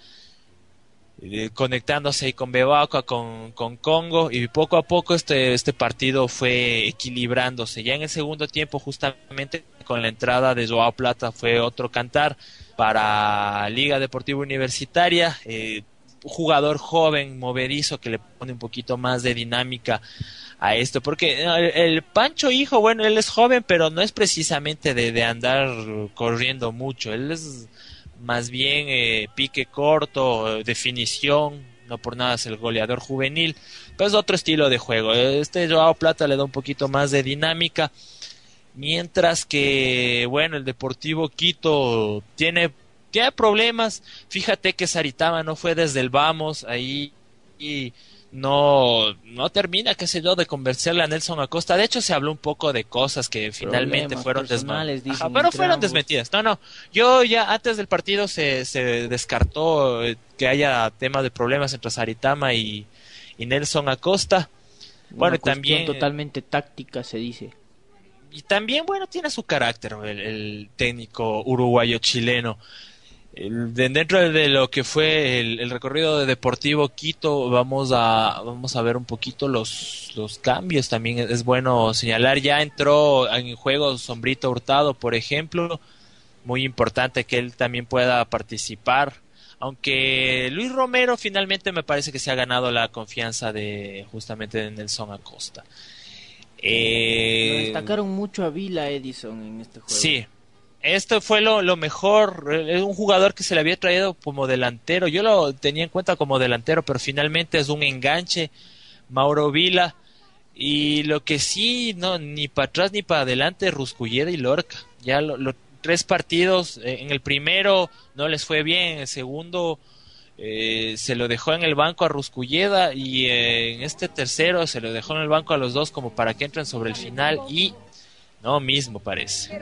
Eh, conectándose ahí con Bebauca, con, con Congo, y poco a poco este, este partido fue equilibrándose. Ya en el segundo tiempo, justamente con la entrada de Joao Plata, fue otro cantar para Liga Deportiva Universitaria. Eh, jugador joven, movedizo, que le pone un poquito más de dinámica a esto, porque el, el Pancho Hijo, bueno, él es joven, pero no es precisamente de, de andar corriendo mucho, él es más bien eh, pique corto, definición, no por nada es el goleador juvenil, pero es otro estilo de juego. Este Joao Plata le da un poquito más de dinámica, mientras que, bueno, el Deportivo Quito tiene, tiene problemas. Fíjate que Saritama no fue desde el vamos ahí y no, no termina, qué sé yo, de convencerle a Nelson Acosta. De hecho, se habló un poco de cosas que finalmente Problemas fueron desmentidas. Pero fueron desmentidas. No, no. Yo ya antes del partido se, se descartó eh, que haya tema de problemas entre Saritama y, y Nelson Acosta. Bueno, Una también. cuestión totalmente táctica se dice. Y también, bueno, tiene su carácter el, el técnico uruguayo chileno. El- de- dentro de lo que fue el, el recorrido de Deportivo Quito, vamos a, vamos a ver un poquito los, los cambios. También es bueno señalar, ya entró en juego Sombrito Hurtado, por ejemplo. Muy importante que él también pueda participar. Aunque Luis Romero finalmente me parece que se ha ganado la confianza de justamente de Nelson Acosta. Eh, destacaron mucho a Vila Edison en este juego. Sí, esto fue lo, lo mejor. Es un jugador que se le había traído como delantero. Yo lo tenía en cuenta como delantero, pero finalmente es un enganche. Mauro Vila. Y lo que sí, no, ni para atrás ni para adelante, Rusculleda y Lorca. Ya lo, lo- tres partidos. eh, en el primero no les fue bien. En el segundo eh, se lo dejó en el banco a Rusculleda. Y eh, en este tercero se lo dejó en el banco a los dos como para que entren sobre el final. Y no mismo parece.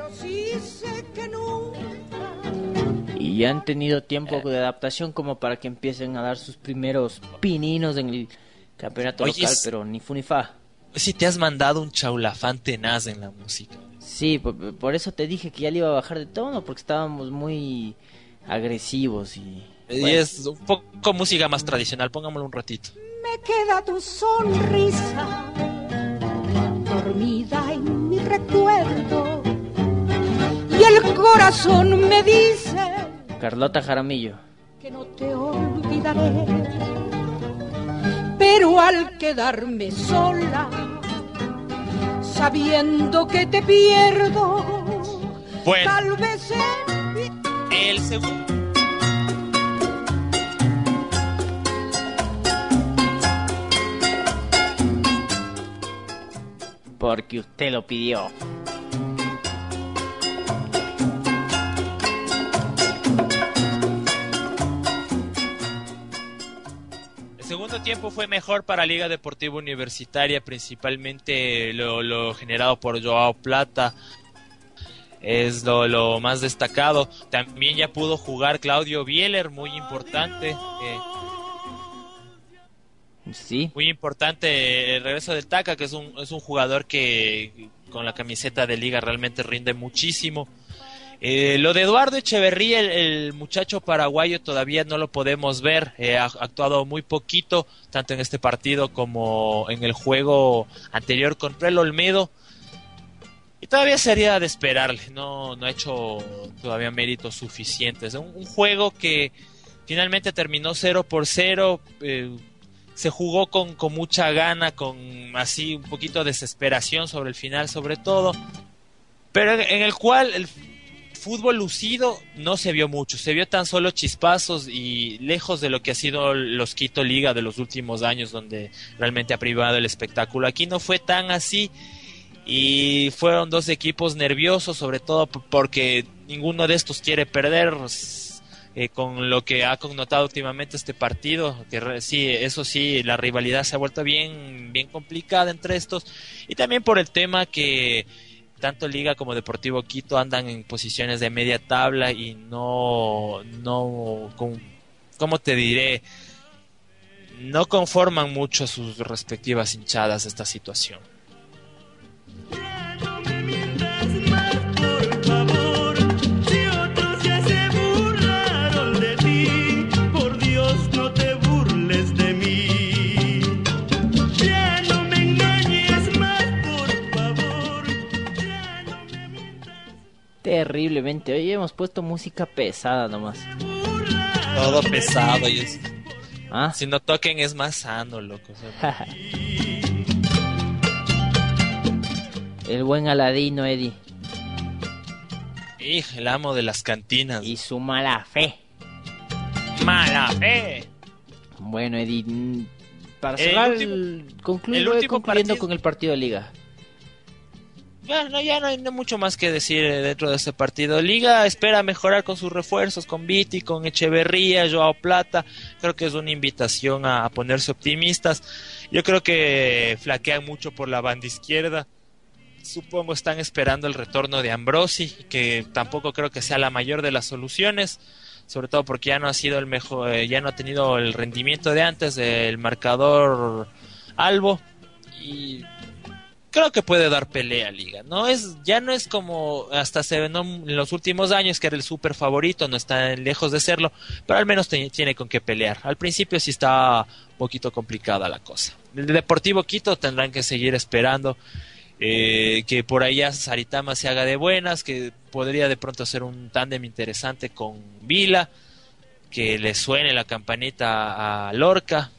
Y ya han tenido tiempo de adaptación como para que empiecen a dar sus primeros pininos en el campeonato Oye, local, es- pero ni fu ni fa. Si te has mandado un chaulafán tenaz en la música. Sí, por, por eso te dije que ya le iba a bajar de tono, porque estábamos muy agresivos y... Y es un poco música más tradicional, pongámoslo un ratito. Me queda tu sonrisa dormida en recuerdo y el corazón me dice Carlota Jaramillo. que no te olvidaré pero al quedarme sola sabiendo que te pierdo Bueno, tal vez en el segundo. Porque usted lo pidió. El segundo tiempo fue mejor para Liga Deportiva Universitaria, principalmente lo, generado por Joao Plata. Es lo, lo más destacado. También ya pudo jugar Claudio Bieler, muy importante. eh, Sí, muy importante el regreso del Taca, que es un, es un jugador que con la camiseta de liga realmente rinde muchísimo. Eh, lo de Eduardo Echeverría, el, muchacho paraguayo, todavía no lo podemos ver. Eh, ha actuado muy poquito, tanto en este partido como en el juego anterior contra el Olmedo. Y todavía sería de esperarle, no, no ha hecho todavía méritos suficientes. Un, un juego que finalmente terminó 0 por 0. eh, se jugó con, con mucha gana, con así un poquito de desesperación sobre el final, sobre todo. Pero en, en el cual el fútbol lucido no se vio mucho, se vio tan solo chispazos y lejos de lo que ha sido los Quito Liga de los últimos años, donde realmente ha privado el espectáculo. Aquí no fue tan así y fueron dos equipos nerviosos, sobre todo porque ninguno de estos quiere perder. Eh, con lo que ha connotado últimamente este partido, que sí, eso sí, la rivalidad se ha vuelto bien, bien complicada entre estos, y también por el tema que tanto Liga como Deportivo Quito andan en posiciones de media tabla y no, no, ¿cómo te diré? No conforman mucho a sus respectivas hinchadas esta situación. Increíblemente. Hoy hemos puesto música pesada nomás. Todo pesado. Y es- ¿Ah? Si no toquen es más sano, loco. [LAUGHS] El buen Aladino, Eddie. Hij, el amo de las cantinas. Y su mala fe. Mala fe. Bueno, Eddie, mm, para El cerrar, último- el- concluyo- el último concluyendo partido- con el partido de liga. Ya no, ya no hay mucho más que decir eh, dentro de este partido. Liga espera mejorar con sus refuerzos, con Viti, con Echeverría, Joao Plata. Creo que es una invitación a, ponerse optimistas. Yo creo que flaquean mucho por la banda izquierda. Supongo están esperando el retorno de Ambrosi, que tampoco creo que sea la mayor de las soluciones, sobre todo porque ya no ha sido el mejor, eh, ya no ha tenido el rendimiento de antes del marcador Albo y creo que puede dar pelea Liga. No es, ya no es como hasta se no, en los últimos años que era el super favorito, no está lejos de serlo, pero al menos tiene con qué pelear. Al principio sí está un poquito complicada la cosa. El Deportivo Quito tendrán que seguir esperando. eh, que por allá Saritama se haga de buenas, que podría de pronto hacer un tándem interesante con Vila, que le suene la campanita a Lorca,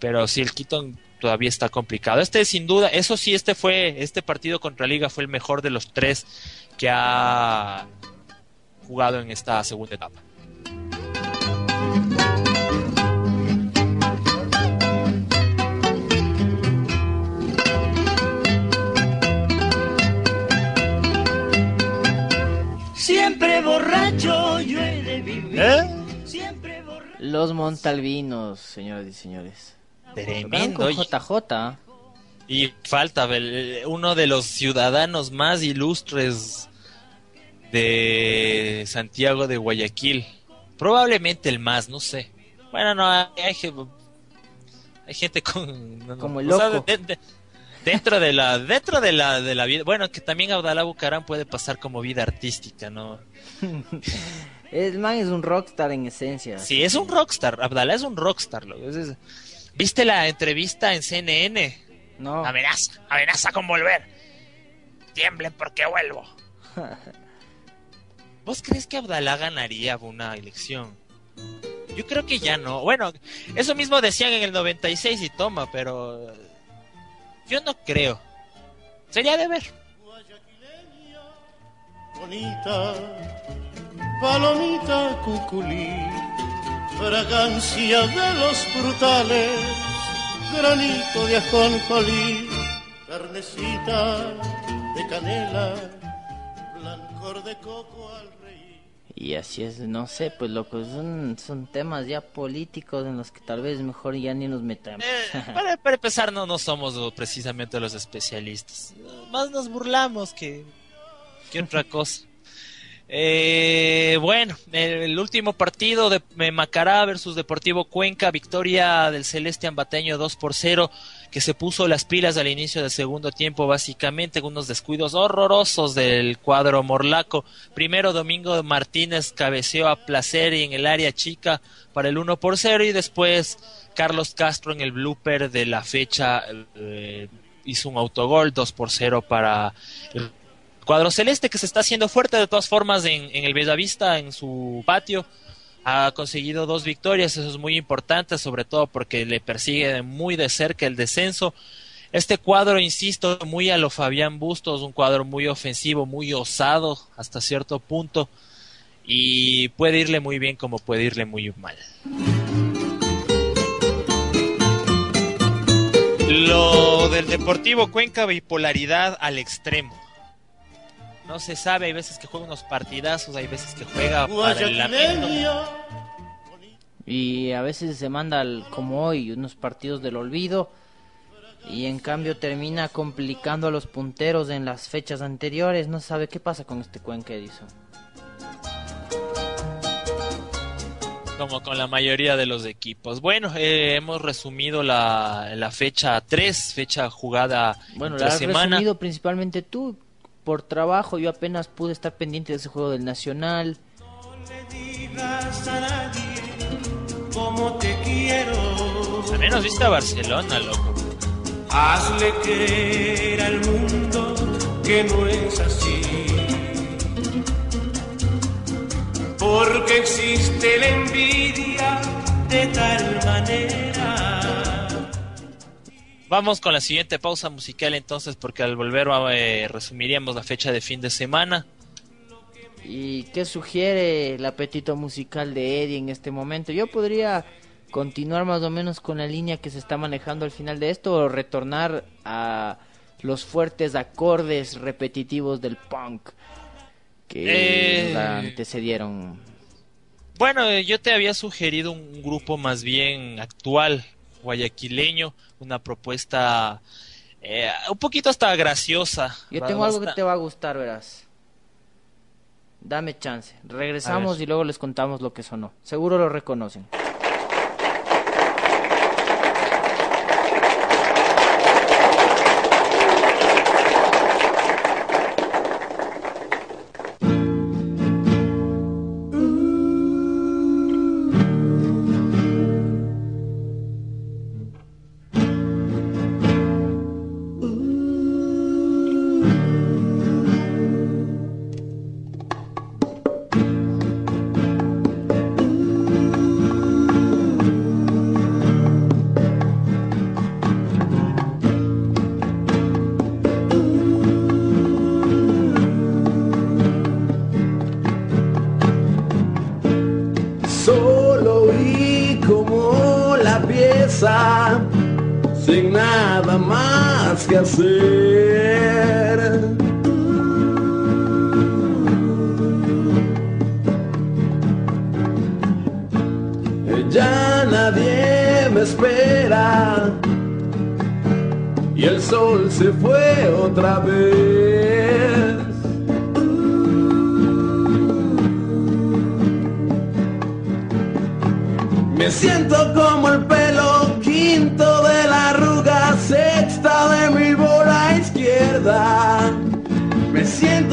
pero si el Quito todavía está complicado. Este sin duda, eso sí, este fue, este partido contra Liga fue el mejor de los tres que ha jugado en esta segunda etapa. Siempre borracho yo he de vivir. ¿Eh? Siempre borracho. Los Montalvinos, señoras y señores. Tremendo. con JJ. Y falta el- uno de los ciudadanos más ilustres de Santiago de Guayaquil. Probablemente el más, no sé. Bueno, no, hay, hay ge- hay gente con... no, Como el o sea, loco. de- de- dentro de la dentro de la de la vida bueno que también Abdalá Bucarán puede pasar como vida artística no [LAUGHS] El man es un rockstar en esencia. sí es un rockstar Abdalá es un rockstar loco. Es- es- viste la entrevista en CNN No. Amenaza, amenaza con volver. Tiemblen porque vuelvo. [LAUGHS] ¿Vos crees que Abdalá ganaría una elección? Yo creo que ya no. Bueno, eso mismo decían en el 96 y toma, pero yo no creo. Sería de ver. Bonita, palomita cuculí, fragancia de los frutales, granito de ajonjolí, carnecita de canela, blancor de coco al reír. Y así es, no sé, pues loco, son, son temas ya políticos en los que tal vez mejor ya ni nos metamos. Eh, [LAUGHS] para, para empezar, no, no somos precisamente los especialistas. Más nos burlamos que, que otra cosa. Eh, bueno, el, último partido de eh, Macará versus Deportivo Cuenca, victoria del Celeste Ambateño 2 por 0, que se puso las pilas al inicio del segundo tiempo, básicamente con unos descuidos horrorosos del cuadro morlaco. Primero Domingo Martínez cabeceó a placer y en el área chica para el 1 por 0 y después Carlos Castro en el blooper de la fecha eh, hizo un autogol 2 por 0 para el cuadro celeste que se está haciendo fuerte de todas formas en, en el Bellavista, en su patio. Ha conseguido dos victorias, eso es muy importante, sobre todo porque le persigue muy de cerca el descenso. Este cuadro, insisto, muy a lo Fabián Bustos, un cuadro muy ofensivo, muy osado hasta cierto punto. Y puede irle muy bien como puede irle muy mal. Lo del Deportivo Cuenca, bipolaridad al extremo. No se sabe, hay veces que juega unos partidazos, hay veces que juega para el lamento. Guayaquileña, Y a veces se manda, al- como hoy, unos partidos del olvido. Y en cambio termina complicando a los punteros en las fechas anteriores. No se sabe qué pasa con este Cuenca Edison. como con la mayoría de los equipos. Bueno, eh, hemos resumido la, la fecha 3, fecha jugada Bueno, entre la has semana. resumido principalmente tú. Por trabajo yo apenas pude estar pendiente de ese juego del Nacional. digas a nadie cómo te quiero. Al menos viste a Barcelona, loco. Hazle creer al mundo que no es así. porque existe la envidia de tal manera. Vamos con la siguiente pausa musical entonces, porque al volver eh, resumiríamos la fecha de fin de semana. ¿Y qué sugiere el apetito musical de Eddie en este momento? Yo podría continuar más o menos con la línea que se está manejando al final de esto o retornar a los fuertes acordes repetitivos del punk que Eh. antecedieron. Bueno, eh, yo te había sugerido un grupo más bien actual, guayaquileño, una propuesta eh, un poquito hasta graciosa. Yo tengo algo que te va a gustar, verás. Dame chance. Regresamos y luego les contamos lo que sonó. Seguro lo reconocen. Más hacer. Ya nadie me espera y el sol se fue otra vez. Me siento como el pelo quinto sexta de mi bola izquierda. Me siento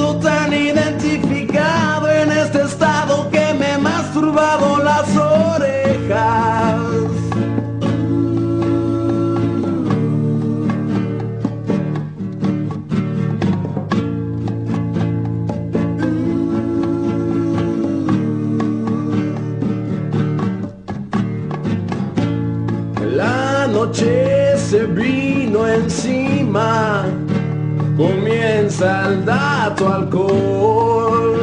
encima, comienza el dato alcohol.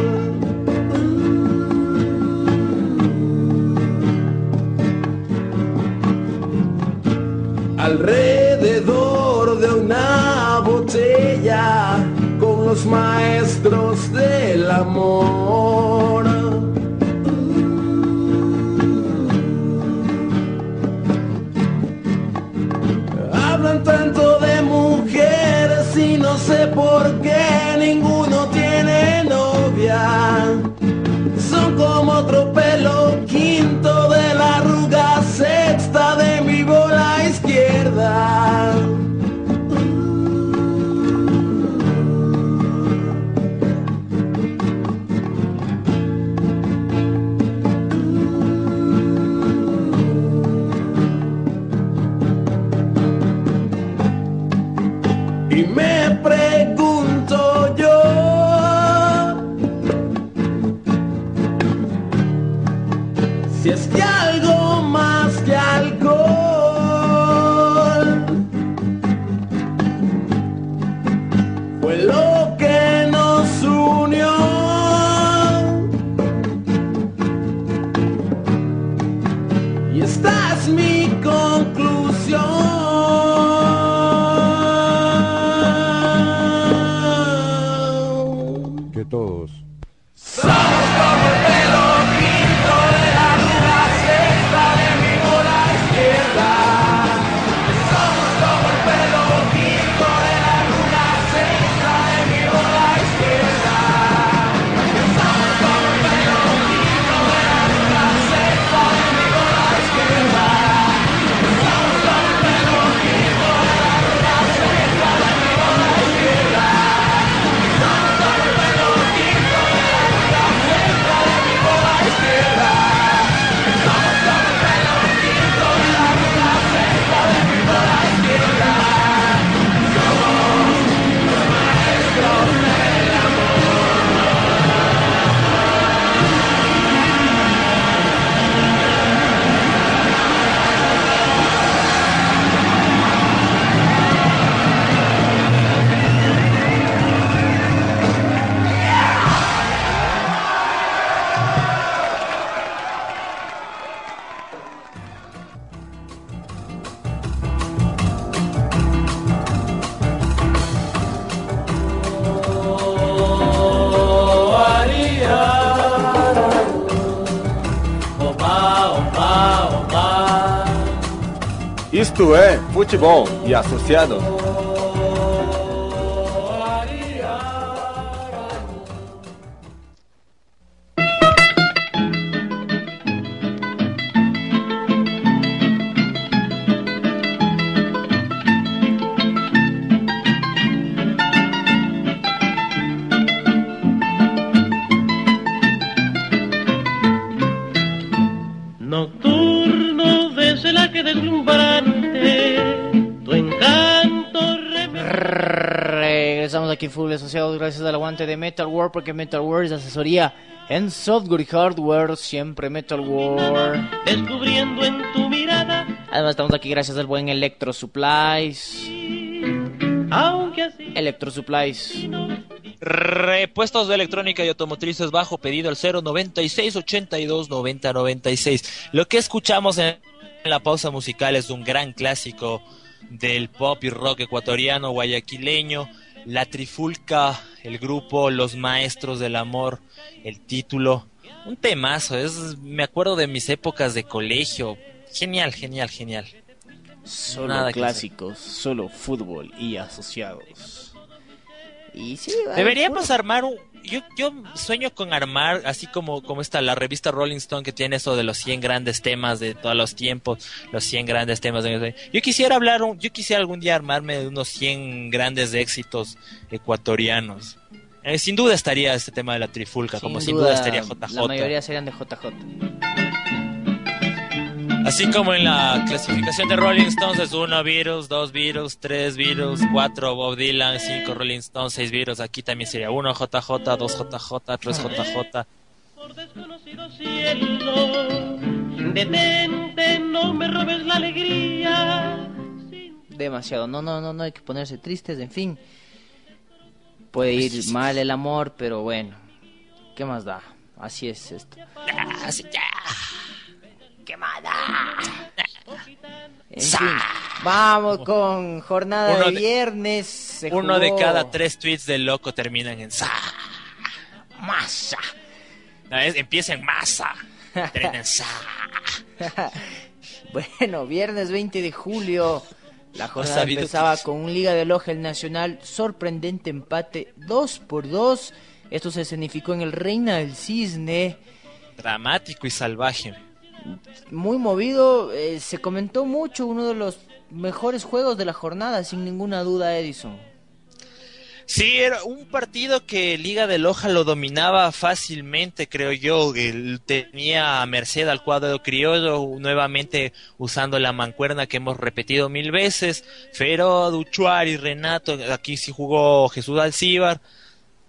Alrededor de una botella con los maestros del amor. No sé por qué ninguno tiene novia. Son como otro e Full Asociados gracias al aguante de Metal War porque Metal War es asesoría en software y hardware, siempre Metal War. descubriendo en tu mirada, Además estamos aquí gracias al buen Electro Supplies. aunque así Electro Supplies. Repuestos de electrónica y automotrices bajo pedido al 096 82 90 96. Lo que escuchamos en la pausa musical es un gran clásico del pop y rock ecuatoriano guayaquileño. La Trifulca, el grupo Los Maestros del Amor, el título. Un temazo, es, me acuerdo de mis épocas de colegio. Genial, genial, genial. Solo Nada clásicos, solo fútbol y asociados. Y sí, Deberíamos armar un... Yo, yo sueño con armar, así como, como está la revista Rolling Stone que tiene eso de los 100 grandes temas de todos los tiempos, los 100 grandes temas de... Yo quisiera hablar, un- yo quisiera algún día armarme de unos 100 grandes éxitos ecuatorianos. Eh, sin duda estaría este tema de la trifulca, como sin duda, estaría JJ. La mayoría serían de JJ. Así como en la clasificación de Rolling Stones es 1 Beatles, 2 Beatles, 3 Beatles, 4 Bob Dylan, 5 Rolling Stones, 6 Beatles. Aquí también sería 1 JJ, 2 JJ, 3 JJ. por desconocido cielo, detente, no me robes la alegría. Demasiado. No, no, no, no hay que ponerse tristes, en fin. Puede ir mal el amor, pero bueno. ¿Qué más da? Así es esto. Así ya. En fin, vamos con jornada Uno de de- viernes. se Uno de cada tres tweets del loco terminan en sa. Masa. No, es- empieza en masa. termina en sa. [LAUGHS] Bueno, viernes 20 de julio. La jornada empezaba con un Liga de Loja el Nacional. Sorprendente empate 2 por 2. Esto se escenificó en el Reina del Cisne. Dramático y salvaje. Muy movido. eh, se comentó mucho. Uno de los mejores juegos de la jornada, sin ninguna duda, Edison. Sí, era un partido que Liga de Loja lo dominaba fácilmente, creo yo. Él tenía a merced al cuadro criollo, nuevamente usando la mancuerna que hemos repetido mil veces. Fero, Duchuari, Renato, aquí sí jugó Jesús Alcíbar.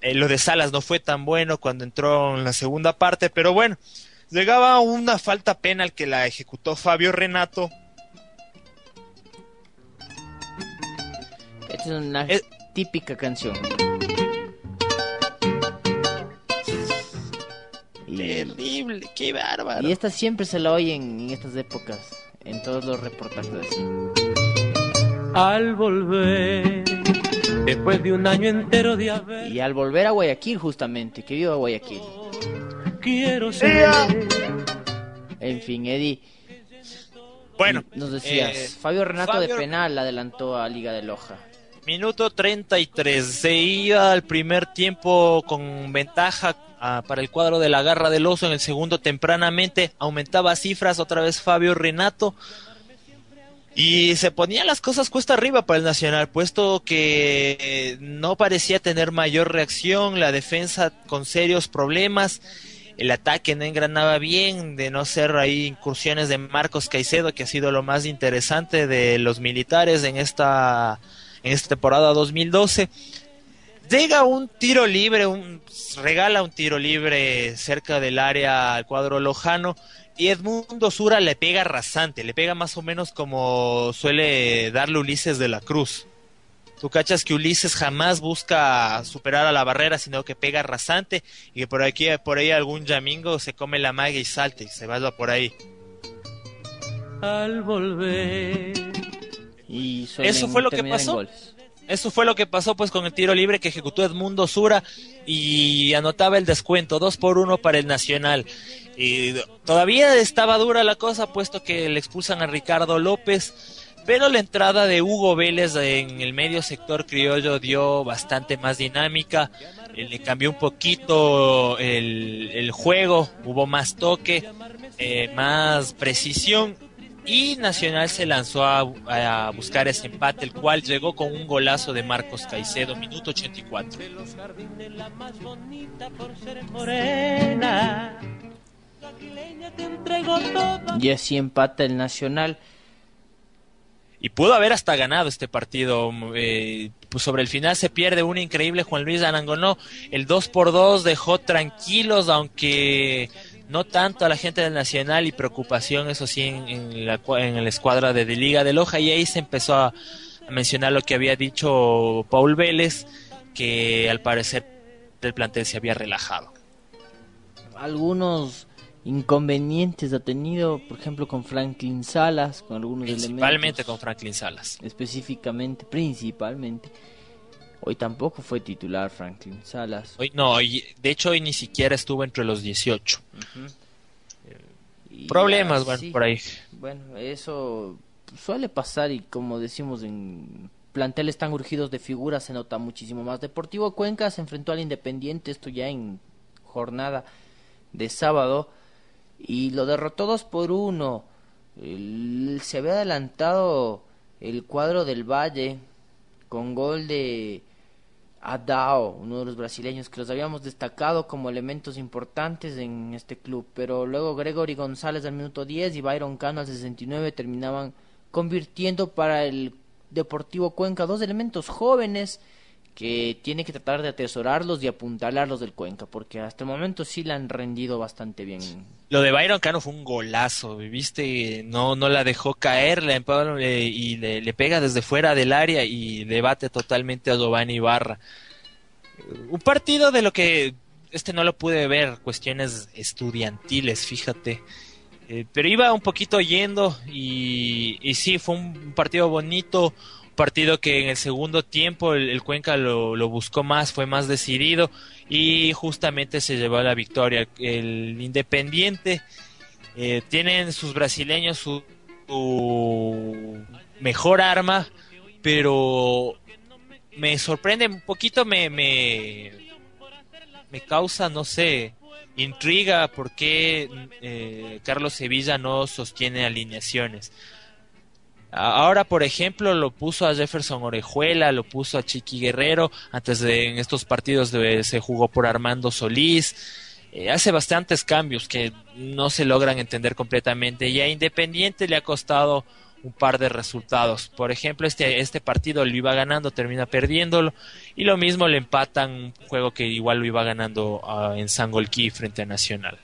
Eh, lo de Salas no fue tan bueno cuando entró en la segunda parte, pero bueno, llegaba una falta penal que la ejecutó Fabio Renato. Esta es una típica canción. Y, Terrible, qué bárbaro. y esta siempre se la oyen en estas épocas, en todos los reportajes así. Al volver, después de un año entero de haber, Y al volver a Guayaquil, justamente, que viva Guayaquil. Quiero ser. En fin, Eddie. Bueno, nos decías, eh, Fabio Renato de penal adelantó a Liga de Loja. Minuto 33. Se iba al primer tiempo con ventaja ah, para el cuadro de la garra del oso. En el segundo, tempranamente, aumentaba cifras otra vez Fabio Renato. Y se ponían las cosas cuesta arriba para el Nacional, puesto que eh, no parecía tener mayor reacción, la defensa con serios problemas, el ataque no engranaba bien, de no ser ahí incursiones de Marcos Caicedo, que ha sido lo más interesante de los militares en esta, en esta temporada 2012. Llega un tiro libre, un, regala un tiro libre cerca del área al cuadro lojano y Edmundo Sura le pega rasante, le pega más o menos como suele darle Ulises de la Cruz. Tú cachas que Ulises jamás busca superar a la barrera, sino que pega rasante y que por aquí, por ahí algún yamingo se come la magia y salte y se va por ahí. Al volver, Y Eso fue lo que pasó. Eso fue lo que pasó pues con el tiro libre que ejecutó Edmundo Sura y anotaba el descuento, dos por uno para el Nacional. Y todavía estaba dura la cosa puesto que le expulsan a Ricardo López, pero la entrada de Hugo Vélez en el medio sector criollo dio bastante más dinámica, eh, le cambió un poquito el, juego, hubo más toque, eh, más precisión y Nacional se lanzó a, a, buscar ese empate, el cual llegó con un golazo de Marcos Caicedo, minuto 84. Y así empata el Nacional. Pudo haber hasta ganado este partido. Eh, pues sobre el final se pierde un increíble Juan Luis Arangonó. El 2 por 2 dejó tranquilos, aunque no tanto a la gente del Nacional y preocupación, eso sí, en, en la, en la escuadra de, de Liga de Loja. Y ahí se empezó a, a, mencionar lo que había dicho Paul Vélez, que al parecer el plantel se había relajado. Algunos inconvenientes ha tenido, por ejemplo, con Franklin Salas, con algunos Principalmente elementos, con Franklin Salas. Específicamente, principalmente. Hoy tampoco fue titular Franklin Salas. Hoy no, hoy, de hecho hoy ni siquiera estuvo entre los 18. Uh -huh. y Problemas, bueno, sí, por ahí. Bueno, eso suele pasar y como decimos en planteles tan urgidos de figuras se nota muchísimo más. Deportivo Cuenca se enfrentó al Independiente, esto ya en jornada de sábado y lo derrotó 2 por 1. Se había adelantado el cuadro del Valle con gol de Adao, uno de los brasileños que los habíamos destacado como elementos importantes en este club, pero luego Gregory González al minuto 10 y Byron Cano al 69 terminaban convirtiendo para el Deportivo Cuenca dos elementos jóvenes que tiene que tratar de atesorarlos y apuntalarlos del Cuenca, porque hasta el momento sí la han rendido bastante bien. Lo de Byron Cano fue un golazo, viste, no, no la dejó caer la y le, le, pega desde fuera del área y debate totalmente a Giovanni Ibarra. Un partido de lo que este no lo pude ver, cuestiones estudiantiles, fíjate. Eh, pero iba un poquito yendo y, y sí, fue un partido bonito, partido que en el segundo tiempo el, Cuenca lo, lo, buscó más, fue más decidido y justamente se llevó la victoria. El Independiente eh, tienen sus brasileños su, su, mejor arma, pero me sorprende un poquito, me, me, me causa, no sé, intriga por qué eh, Carlos Sevilla no sostiene alineaciones. Ahora, por ejemplo, lo puso a Jefferson Orejuela, lo puso a Chiqui Guerrero, antes de en estos partidos se jugó por Armando Solís. Eh, hace bastantes cambios que no se logran entender completamente y a Independiente le ha costado un par de resultados. Por ejemplo, este, este partido lo iba ganando, termina perdiéndolo y lo mismo le empatan un juego que igual lo iba ganando uh, en Sangolquí frente a Nacional.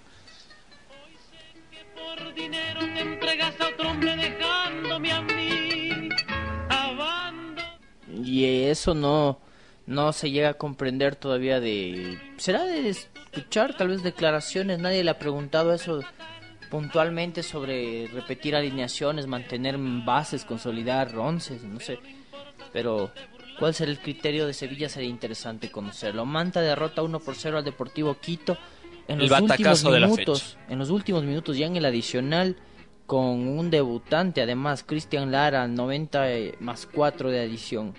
Y eso no, no se llega a comprender todavía de... ¿Será de escuchar tal vez declaraciones? Nadie le ha preguntado eso puntualmente sobre repetir alineaciones, mantener bases, consolidar onces, no sé. Pero cuál será el criterio de Sevilla sería interesante conocerlo. Manta derrota 1 por 0 al Deportivo Quito en los últimos minutos, en los últimos minutos ya en el adicional con un debutante, además Cristian Lara, 90 más 4 de adición.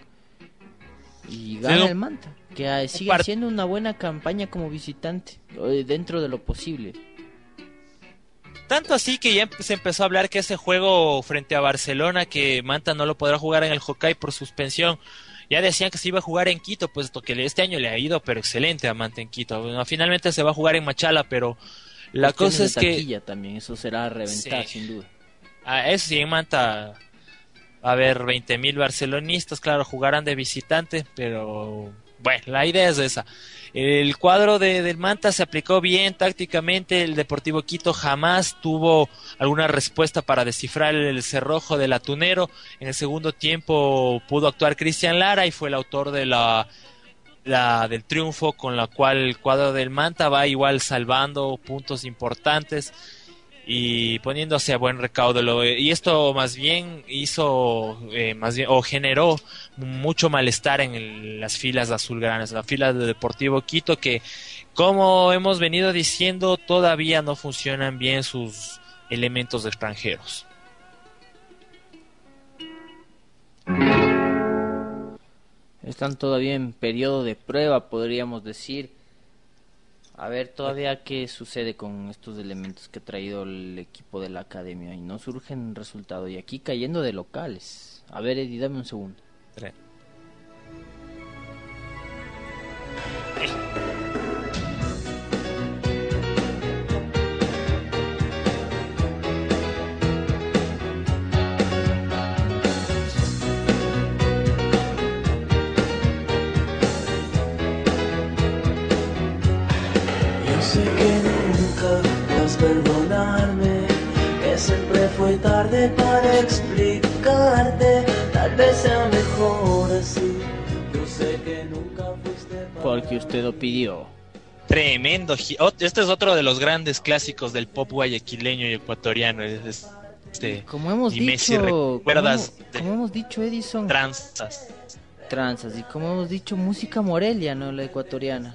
Y gana sí, el Manta, que sigue haciendo una buena campaña como visitante, dentro de lo posible. Tanto así que ya se empezó a hablar que ese juego frente a Barcelona, que Manta no lo podrá jugar en el Hokkaido por suspensión, ya decían que se iba a jugar en Quito, pues que este año le ha ido, pero excelente a Manta en Quito. Bueno, finalmente se va a jugar en Machala, pero la cosa es que también eso será a reventar sí. sin duda. Ah, eso sí en Manta va a haber 20 mil barcelonistas, claro, jugarán de visitante, pero bueno, la idea es esa. El cuadro de, del Manta se aplicó bien tácticamente, el Deportivo Quito jamás tuvo alguna respuesta para descifrar el cerrojo del atunero. En el segundo tiempo pudo actuar Cristian Lara y fue el autor de la del triunfo con la cual el cuadro del Manta va igual salvando puntos importantes y poniéndose a buen recaudo. Y esto más bien hizo, eh, más bien, o generó mucho malestar en las filas azulgranas, la fila de Deportivo Quito, que como hemos venido diciendo, todavía no funcionan bien sus elementos extranjeros. Están todavía en periodo de prueba, podríamos decir. A ver todavía qué sucede con estos elementos que ha traído el equipo de la academia y no surgen resultados. Y aquí cayendo de locales. A ver, Eddie, dame un segundo. Yo perdonarme, que siempre fue tarde para explicarte. Tal vez sea mejor así. Yo sé que nunca fuiste Porque usted lo pidió. Tremendo. Este es otro de los grandes clásicos del pop guayaquileño y ecuatoriano. es- es- Este, Como hemos y Messi, dicho, como ¿recuerdas hemos, como hemos dicho, Edison, tranzas? tranzas. Y como hemos dicho, música morelia, ¿no? La ecuatoriana.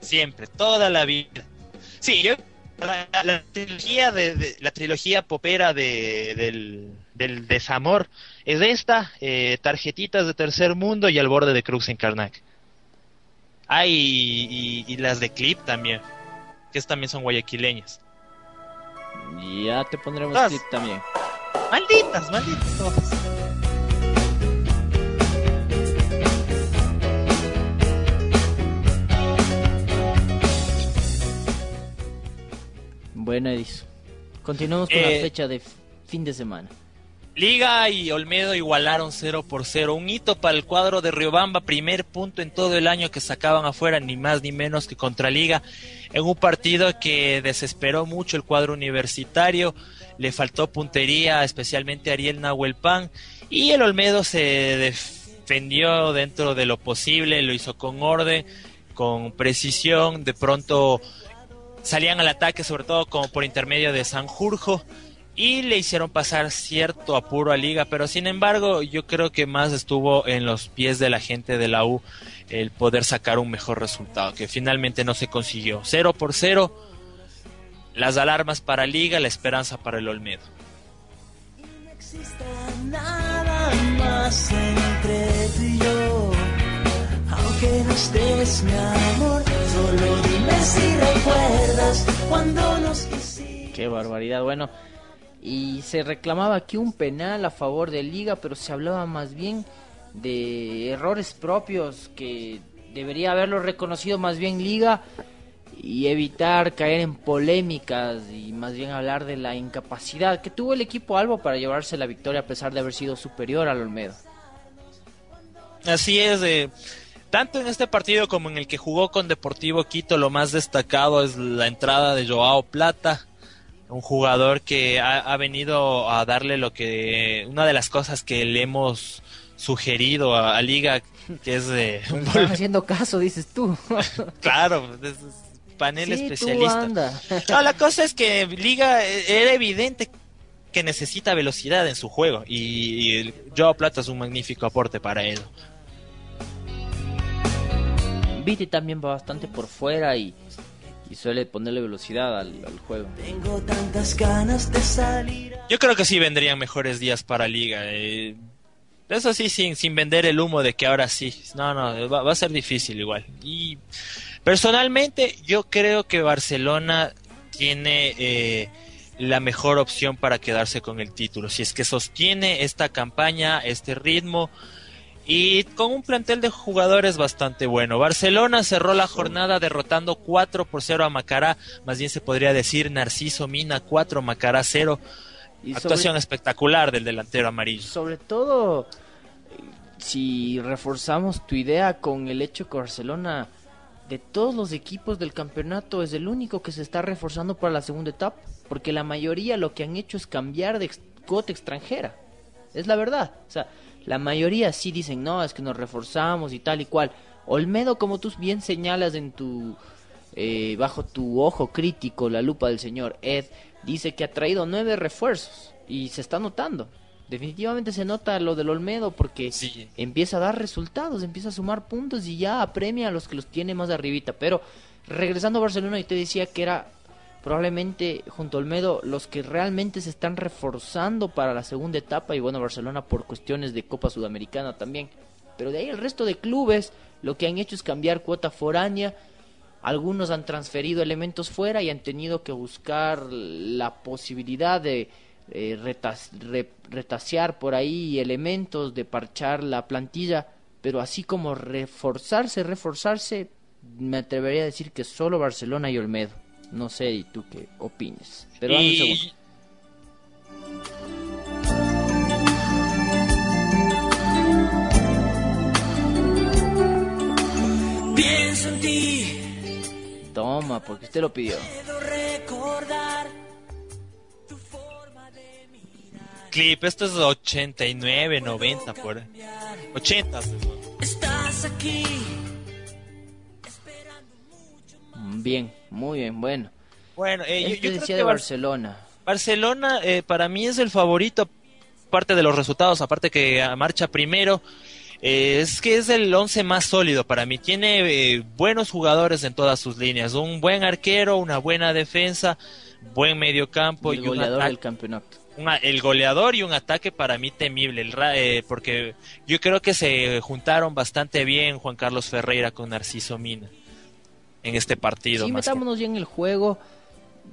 Siempre, toda la vida. Sí, yo la, la trilogía de, de- la trilogía popera de, del, del desamor es esta, eh, tarjetitas de tercer mundo y al borde de Cruz en Karnak. Ah, y, y- y las de Clip también, que también son guayaquileñas. Ya te pondremos clip también. Malditas, malditas todas. Bueno, Edison. Continuamos con Eh, la fecha de fin de semana. Liga y Olmedo igualaron 0 por 0. Un hito para el cuadro de Riobamba, primer punto en todo el año que sacaban afuera, ni más ni menos que contra Liga, en un partido que desesperó mucho el cuadro universitario. Le faltó puntería, especialmente a Ariel Nahuelpan, y el Olmedo se defendió dentro de lo posible, lo hizo con orden, con precisión. De pronto salían al ataque, sobre todo como por intermedio de Sanjurjo y le hicieron pasar cierto apuro a Liga, pero sin embargo yo creo que más estuvo en los pies de la gente de la U el poder sacar un mejor resultado, que finalmente no se consiguió. Cero por cero, las alarmas para Liga, la esperanza para el Olmedo. nada más entre tú y yo. Aunque no estés, mi amor, solo dime si recuerdas cuando nos quisimos. Qué barbaridad. Bueno, y se reclamaba aquí un penal a favor de Liga, pero se hablaba más bien de errores propios que debería haberlo reconocido más bien Liga y evitar caer en polémicas y más bien hablar de la incapacidad que tuvo el equipo Albo para llevarse la victoria a pesar de haber sido superior al Olmedo. Así es, eh, tanto en este partido como en el que jugó con Deportivo Quito, lo más destacado es la entrada de Joao Plata, un jugador que ha, ha venido a darle lo que, una de las cosas que le hemos sugerido a, a Liga, que es [LAUGHS] de Están haciendo caso, dices tú. [LAUGHS] Claro, es- panel Sí, tú especialista. No, la cosa es que Liga eh, era evidente que necesita velocidad en su juego y, y Joao Plata es un magnífico aporte para él. Viti también va bastante por fuera y, y suele ponerle velocidad al, al juego. Tengo tantas ganas de salir. Yo creo que sí vendrían mejores días para Liga. eh. Eso sí, sin, sin vender el humo de que ahora sí. No, no, va, va a ser difícil igual. Y personalmente yo creo que Barcelona tiene eh, la mejor opción para quedarse con el título. Si es que sostiene esta campaña, este ritmo y con un plantel de jugadores bastante bueno. Barcelona cerró la jornada derrotando 4 por 0 a Macará, más bien se podría decir Narciso Mina 4, Macará 0. Y Actuación sobre- espectacular del delantero amarillo. Sobre todo, si reforzamos tu idea con el hecho que Barcelona, de todos los equipos del campeonato, es el único que se está reforzando para la segunda etapa. Porque la mayoría lo que han hecho es cambiar de cuota extranjera. Es la verdad. O sea, la mayoría sí dicen, no, es que nos reforzamos y tal y cual. Olmedo, como tú bien señalas en tu eh, bajo tu ojo crítico, la lupa del señor Ed, dice que ha traído nueve refuerzos y se está notando. Definitivamente se nota lo del Olmedo porque empieza a dar resultados, empieza a sumar puntos y ya apremia a los que los tiene más arribita. Pero regresando a Barcelona, y te decía que era probablemente junto a Olmedo los que realmente se están reforzando para la segunda etapa y bueno, Barcelona por cuestiones de Copa Sudamericana también. Pero de ahí el resto de clubes lo que han hecho es cambiar cuota foránea. Algunos han transferido elementos fuera y han tenido que buscar la posibilidad de eh, retas, retasear por ahí elementos, de parchar la plantilla, pero así como reforzarse, reforzarse, me atrevería a decir que solo Barcelona y Olmedo. No sé, ¿y tú qué opines? Pero dame un segundo. Pienso en ti, Toma, porque usted lo pidió. puedo recordar. Clip, esto es 89, 90, por ahí. 80. Estás aquí. Bien, muy bien, bueno. Bueno, eh, yo, Este decía que de Bar- Barcelona. Barcelona eh, para mí es el favorito, aparte de los resultados, aparte que marcha primero. eh, es que es el once más sólido para mí. Tiene eh, buenos jugadores en todas sus líneas. Un buen arquero, una buena defensa, buen mediocampo y El un goleador ataque- del campeonato. una- el goleador y un ataque para mí temible, el eh, porque yo creo que se juntaron bastante bien Juan Carlos Ferreira con Narciso Mina en este partido. Sí, metámonos ya en el juego.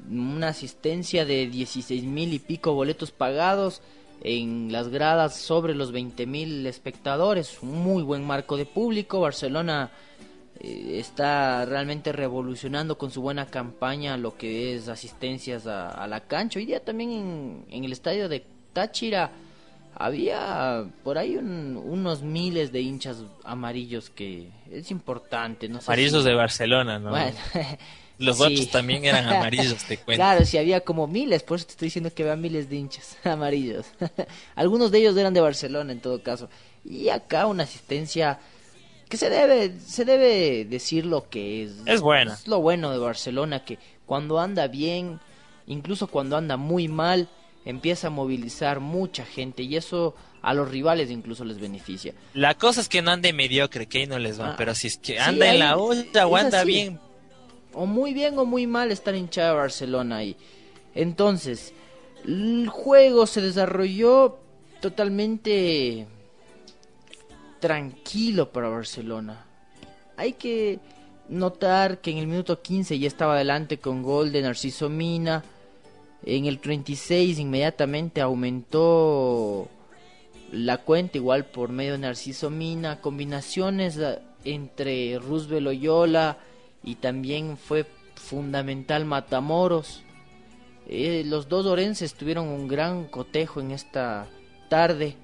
Una asistencia de 16 mil y pico boletos pagados en las gradas sobre los 20 mil espectadores. Un muy buen marco de público. Barcelona eh, está realmente revolucionando con su buena campaña lo que es asistencias a, la cancha. Hoy día también en el estadio de Táchira había por ahí un- unos miles de hinchas amarillos que es importante. No sé Amarillos si- de Barcelona, ¿no? Bueno, [LAUGHS] Los sí. otros también eran amarillos, te [LAUGHS] cuento. Claro, si había como miles, por eso te estoy diciendo que había miles de hinchas [LAUGHS] amarillos. Algunos de ellos eran de Barcelona en todo caso. Y acá una asistencia que se debe, se debe decir lo que es. Es buena. Es lo bueno de Barcelona, que cuando anda bien, incluso cuando anda muy mal, empieza a movilizar mucha gente y eso a los rivales incluso les beneficia. La cosa es que no ande mediocre, que ahí no les va. Ah. pero si es que Sí, anda en la olla o anda así. bien, o muy bien o muy mal estar hinchada de Barcelona ahí. Entonces, el juego se desarrolló totalmente tranquilo para Barcelona. Hay que notar que en el minuto 15 ya estaba adelante con gol de Narciso Mina. En el 36 inmediatamente aumentó la cuenta igual por medio de Narciso Mina, combinaciones eh, entre Roosevelt Oyola y también fue fundamental Matamoros. Eh, los dos orenses tuvieron un gran cotejo en esta tarde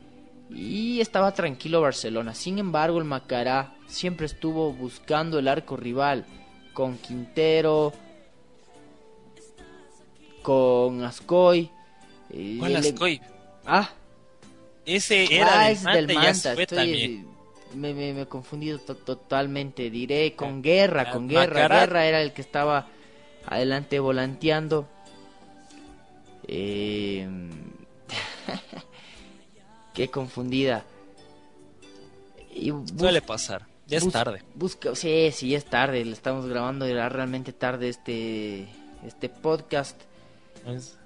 y estaba tranquilo Barcelona. Sin embargo, el Macará siempre estuvo buscando el arco rival con Quintero, con Ascoy. ¿Cuál Ascoy? Ah, ese era Ah, del es Manta del ya Manta, se fue estoy- también. Me, me, me he confundido to- totalmente. Diré con Guerra, con Guerra. Macará. Guerra era el que estaba adelante volanteando. Eh... [LAUGHS] Qué confundida. Y Suele pasar, ya es tarde. Busca, sí, sí, ya es tarde. Le estamos grabando, era realmente tarde este, este podcast. Es-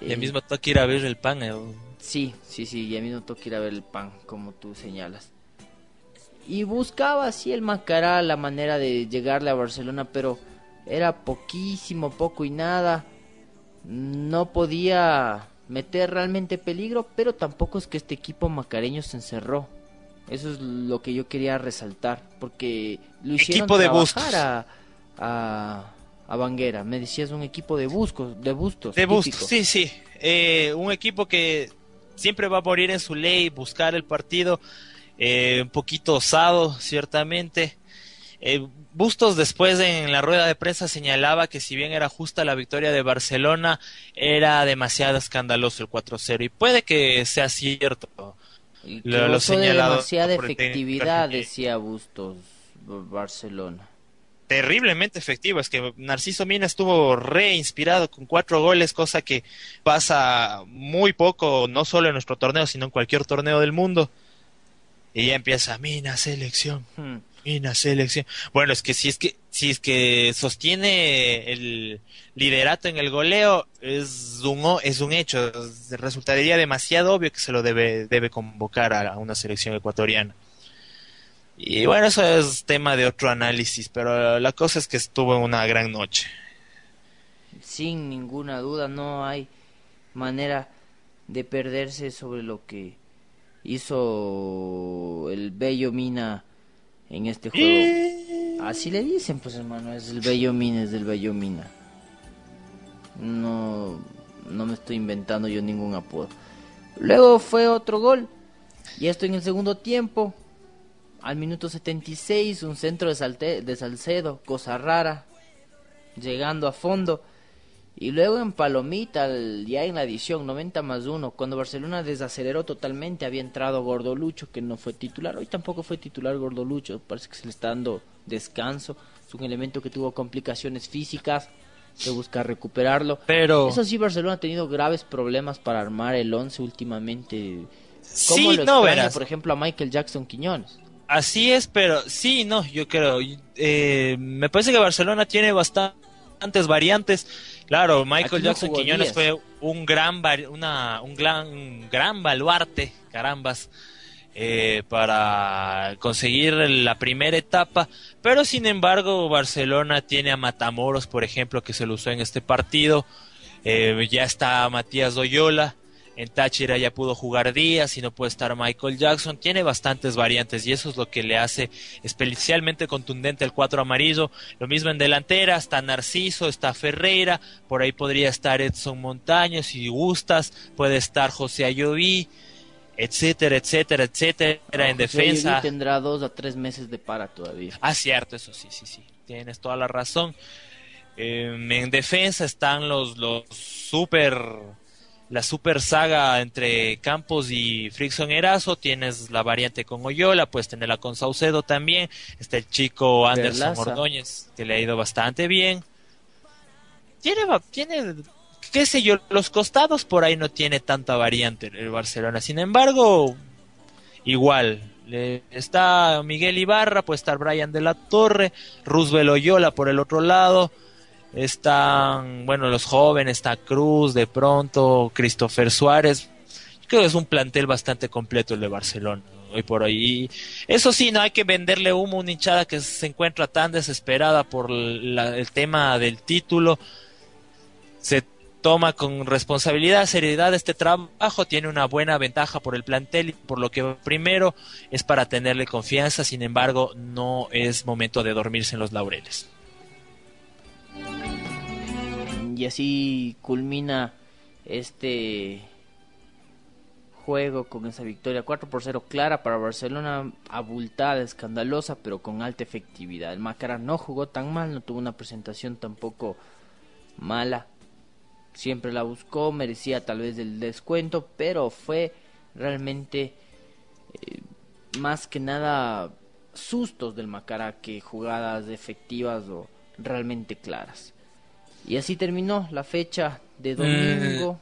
Eh, Ya mismo toca ir a ver el pan. eh. Sí, sí, sí, ya mismo toca ir a ver el pan, como tú señalas. Y buscaba así el Macará la manera de llegarle a Barcelona, pero era poquísimo, poco y nada. No podía meter realmente peligro, pero tampoco es que este equipo macareño se encerró. Eso es lo que yo quería resaltar, porque lo hicieron Equipo de trabajar a, a Banguera. Me decías un equipo de buscos, de bustos. De Bustos, típico. sí, sí. Eh, un equipo que siempre va a morir en su ley, buscar el partido, eh, un poquito osado, ciertamente. Eh, Bustos después en la rueda de prensa señalaba que si bien era justa la victoria de Barcelona, era demasiado escandaloso el 4-0 y puede que sea cierto. Que Lo, lo gozó de señalado demasiada efectividad, decía Bustos Barcelona. Terriblemente efectivo. Es que Narciso Mina estuvo re inspirado con cuatro goles, cosa que pasa muy poco, no solo en nuestro torneo, sino en cualquier torneo del mundo. Y ya empieza Mina selección, Hmm. Mina selección. Bueno, es que si es que si es que sostiene el liderato en el goleo es un es un hecho. Resultaría demasiado obvio que se lo debe debe convocar a una selección ecuatoriana. Y bueno, eso es tema de otro análisis, pero la cosa es que estuvo una gran noche. Sin ninguna duda, no hay manera de perderse sobre lo que hizo el Bello Mina en este juego. Así le dicen, pues hermano, es el Bello Mina, es del Bello Mina. No, no me estoy inventando yo ningún apodo. Luego fue otro gol. Y esto en el segundo tiempo. Al minuto 76, un centro de, Salte- de Salcedo, cosa rara, llegando a fondo. Y luego en Palomita, al- ya en la edición 90 más 1, cuando Barcelona desaceleró totalmente, había entrado Gordolucho, que no fue titular. Hoy tampoco fue titular Gordolucho, parece que se le está dando descanso. Es un elemento que tuvo complicaciones físicas, que busca recuperarlo. Pero- Eso sí, Barcelona ha tenido graves problemas para armar el 11 últimamente. ¿Cómo Sí, lo no, verás. por ejemplo, a Michael Jackson Quiñones? Así es, pero sí, no, yo creo. eh, me parece que Barcelona tiene bastantes variantes. Claro, Michael no Jackson Quiñones fue un gran, una, un gran, un gran baluarte, carambas, eh, para conseguir la primera etapa. Pero sin embargo, Barcelona tiene a Matamoros, por ejemplo, que se lo usó en este partido. Eh, ya está Matías Doyola. En Táchira ya pudo jugar Díaz y no puede estar Michael Jackson. Tiene bastantes variantes y eso es lo que le hace especialmente contundente el cuatro amarillo. Lo mismo en delantera, está Narciso, está Ferreira, por ahí podría estar Edson Montaño si gustas, puede estar José Ayoví, etcétera, etcétera, etcétera. en José defensa. Ayoví tendrá dos a tres meses de para todavía. Ah, cierto, eso sí, sí, sí. Tienes toda la razón. Eh, en defensa están los, los super. La super saga entre Campos y Frickson Erazo. Tienes la variante con Oyola, puedes tenerla con Saucedo también. Está el chico Anderson. Ordóñez, que le ha ido bastante bien. Tiene, tiene, qué sé yo, los costados por ahí no tiene tanta variante el Barcelona. Sin embargo, igual. le- está Miguel Ibarra, puede estar Brian de la Torre, Roosevelt Oyola por el otro lado. Están, bueno, los jóvenes, está Cruz de pronto, Christopher Suárez. Creo que es un plantel bastante completo el de Barcelona hoy por hoy. Y eso sí, no hay que venderle humo a una hinchada que se encuentra tan desesperada por el tema del título. Se toma con responsabilidad, seriedad este trabajo, tiene una buena ventaja por el plantel, por lo que primero es para tenerle confianza, sin embargo, no es momento de dormirse en los laureles. Y así culmina este juego con esa victoria 4 por 0 clara para Barcelona, abultada, escandalosa, pero con alta efectividad. El Macara no jugó tan mal, no tuvo una presentación tampoco mala. Siempre la buscó, merecía tal vez el descuento, pero fue realmente eh, más que nada sustos del Macara que jugadas efectivas o realmente claras. Y así terminó la fecha de domingo.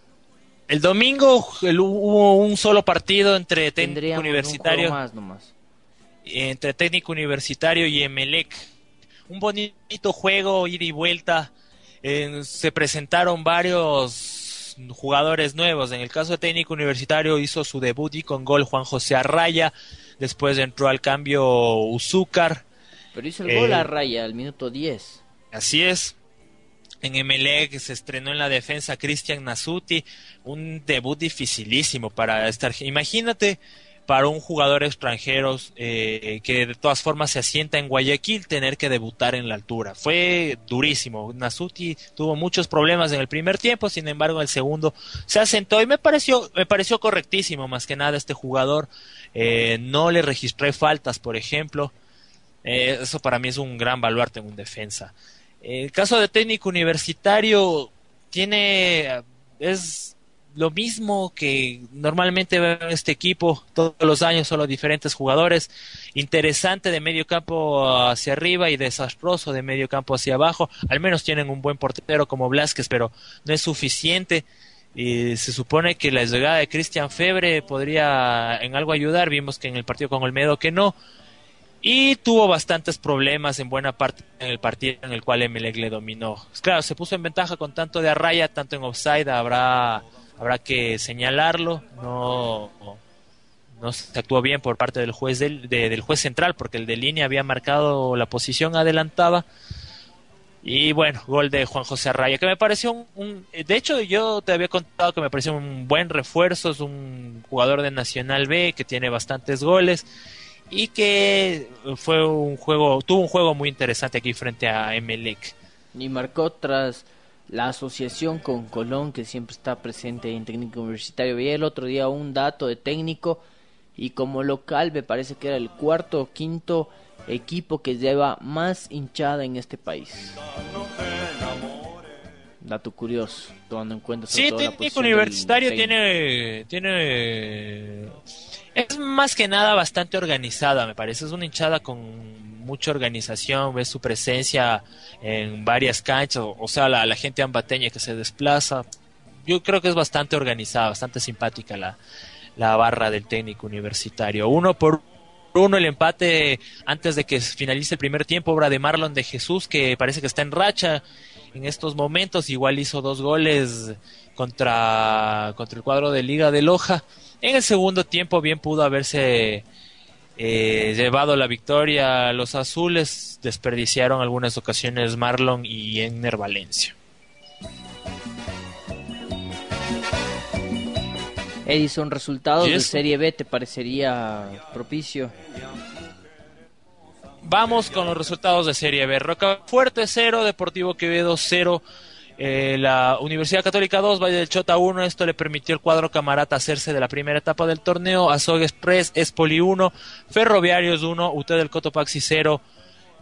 El domingo el- hubo un solo partido entre técnico un universitario, juego más nomás. entre técnico universitario y Emelec. Un bonito juego, ida y vuelta. Eh, se presentaron varios jugadores nuevos. En el caso de técnico universitario hizo su debut y con gol Juan José Arraya. Después entró al cambio Uzúcar. Pero hizo el gol Eh, a raya al minuto 10. Así es. En Emelec se estrenó en la defensa Cristian Nasuti, un debut dificilísimo para estar. Imagínate para un jugador extranjero eh, que de todas formas se asienta en Guayaquil tener que debutar en la altura. Fue durísimo. Nasuti tuvo muchos problemas en el primer tiempo, sin embargo en el segundo se asentó y me pareció me pareció correctísimo más que nada este jugador. Eh, no le registré faltas, por ejemplo. Eh, eso para mí es un gran baluarte en un defensa. El caso de técnico universitario tiene es lo mismo que normalmente en este equipo todos los años, solo diferentes jugadores. Interesante de medio campo hacia arriba y desastroso de medio campo hacia abajo. Al menos tienen un buen portero como Blasquez, pero no es suficiente. Y se supone que la llegada de Cristian Febre podría en algo ayudar. Vimos que en el partido con Olmedo que no. Y tuvo bastantes problemas en buena parte en el partido en el cual Emelec le dominó. Claro, se puso en ventaja con tanto de Arraya, tanto en offside, habrá, habrá que señalarlo. No, no se actuó bien por parte del juez del, de- del juez central, porque el de línea había marcado la posición adelantada. Y bueno, gol de Juan José Arraya, que me pareció un, un- De hecho, yo te había contado que me pareció un buen refuerzo, es un jugador de Nacional B que tiene bastantes goles y que fue un juego, tuvo un juego muy interesante aquí frente a Emelec. Y marcó tras la asociación con Colón, que siempre está presente en técnico universitario. Vi el otro día un dato de técnico y como local me parece que era el cuarto o quinto equipo que lleva más hinchada en este país. Dato curioso, tomando en cuenta sobre Sí, todo técnico universitario tiene, tiene, es más que nada bastante organizada, me parece. Es una hinchada con mucha organización, ves su presencia en varias canchas, o, sea, la, la gente ambateña que se desplaza. Yo creo que es bastante organizada, bastante simpática la, la barra del técnico universitario. Uno por uno el empate antes de que finalice el primer tiempo, obra de Marlon de Jesús, que parece que está en racha en estos momentos. Igual hizo dos goles contra, contra el cuadro de Liga de Loja. En el segundo tiempo bien pudo haberse eh, llevado la victoria. Los azules desperdiciaron algunas ocasiones Marlon y Enner Valencia. Edison, resultados ¿Y de? Serie B, ¿te parecería propicio? Vamos con los resultados de Serie B. Rocafuerte 0, Deportivo Quevedo 0, eh, la Universidad Católica 2, Valle del Chota 1. Esto le permitió al cuadro camarata hacerse de la primera etapa del torneo. Azogues 3, Espoli 1, Ferroviarios 1, UT del Cotopaxi 0.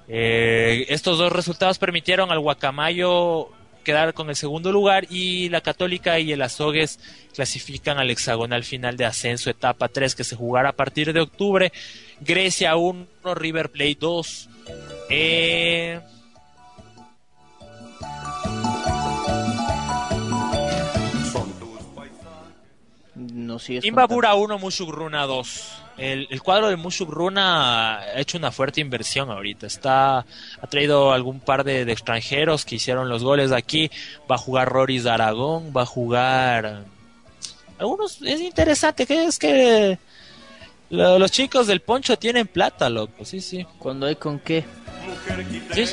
Eh, estos dos resultados permitieron al Guacamayo quedar con el segundo lugar y la Católica y el Azogues clasifican al hexagonal final de ascenso etapa 3 que se jugará a partir de octubre. Grecia 1, River Plate 2. Eh, No sigues Imbabura 1, Mushugruna 2. El, el cuadro de Mushugruna ha hecho una fuerte inversión ahorita. Está, ha traído algún par de, de extranjeros que hicieron los goles aquí. Va a jugar Roris de Aragón, va a jugar. Algunos. Es interesante que es que. lo- los chicos del Poncho tienen plata, loco. Sí, sí. Cuando hay con qué. Sí.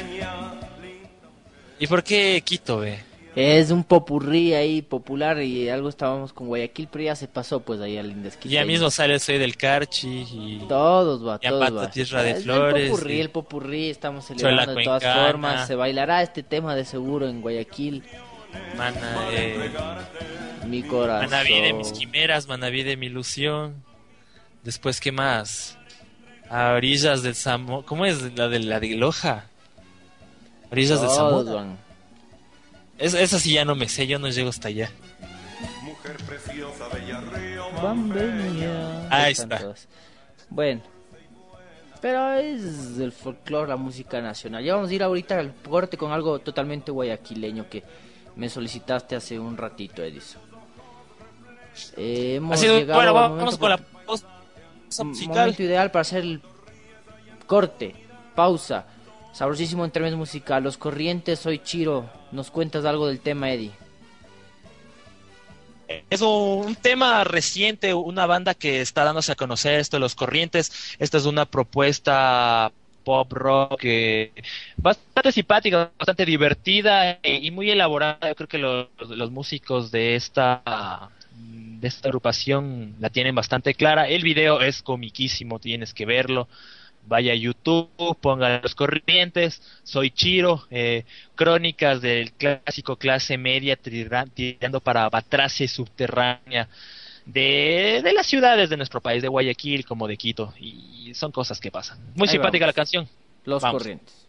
¿Y por qué Quito, ve? Es un popurrí ahí popular y algo estábamos con Guayaquil, pero ya se pasó pues ahí al indesquite. Ya mismo sale el Soy del Carchi y. Todos va, Ya todos va. Tierra de Es Flores, El popurrí, y- el popurrí, estamos celebrando de todas formas. Se bailará este tema de seguro en Guayaquil. Mana, eh, Mi corazón. Manaví de mis quimeras, Manaví de mi ilusión. Después, ¿qué más? A orillas del Samo... ¿Cómo es la de la de Loja? Orillas del Zamora. van. Es, esa sí ya no me sé, yo no llego hasta allá. Bambeña. Ahí está. Bueno. Pero es el folclore, la música nacional. Ya vamos a ir ahorita al corte con algo totalmente guayaquileño que me solicitaste hace un ratito, Edison. Eh, hemos Ha sido- llegado bueno, vamos momento con la pausa musical. momento ideal para hacer el corte, pausa, sabrosísimo intermedio musical. Los Corrientes, soy Chiro. ¿Nos cuentas algo del tema, Eddie? Es un, tema reciente, una banda que está dándose a conocer esto de los corrientes. Esta es una propuesta pop rock eh, bastante simpática, bastante divertida y muy elaborada. Yo creo que los, los músicos de esta de esta agrupación la tienen bastante clara. El video es comiquísimo, tienes que verlo. Vaya a YouTube, ponga los corrientes, soy Chiro, eh, crónicas del clásico clase media tira- tirando para batracia y subterránea de, de las ciudades de nuestro país, de Guayaquil como de Quito, y son cosas que pasan. Muy Ahí simpática vamos. la canción. Los Vamos. Corrientes.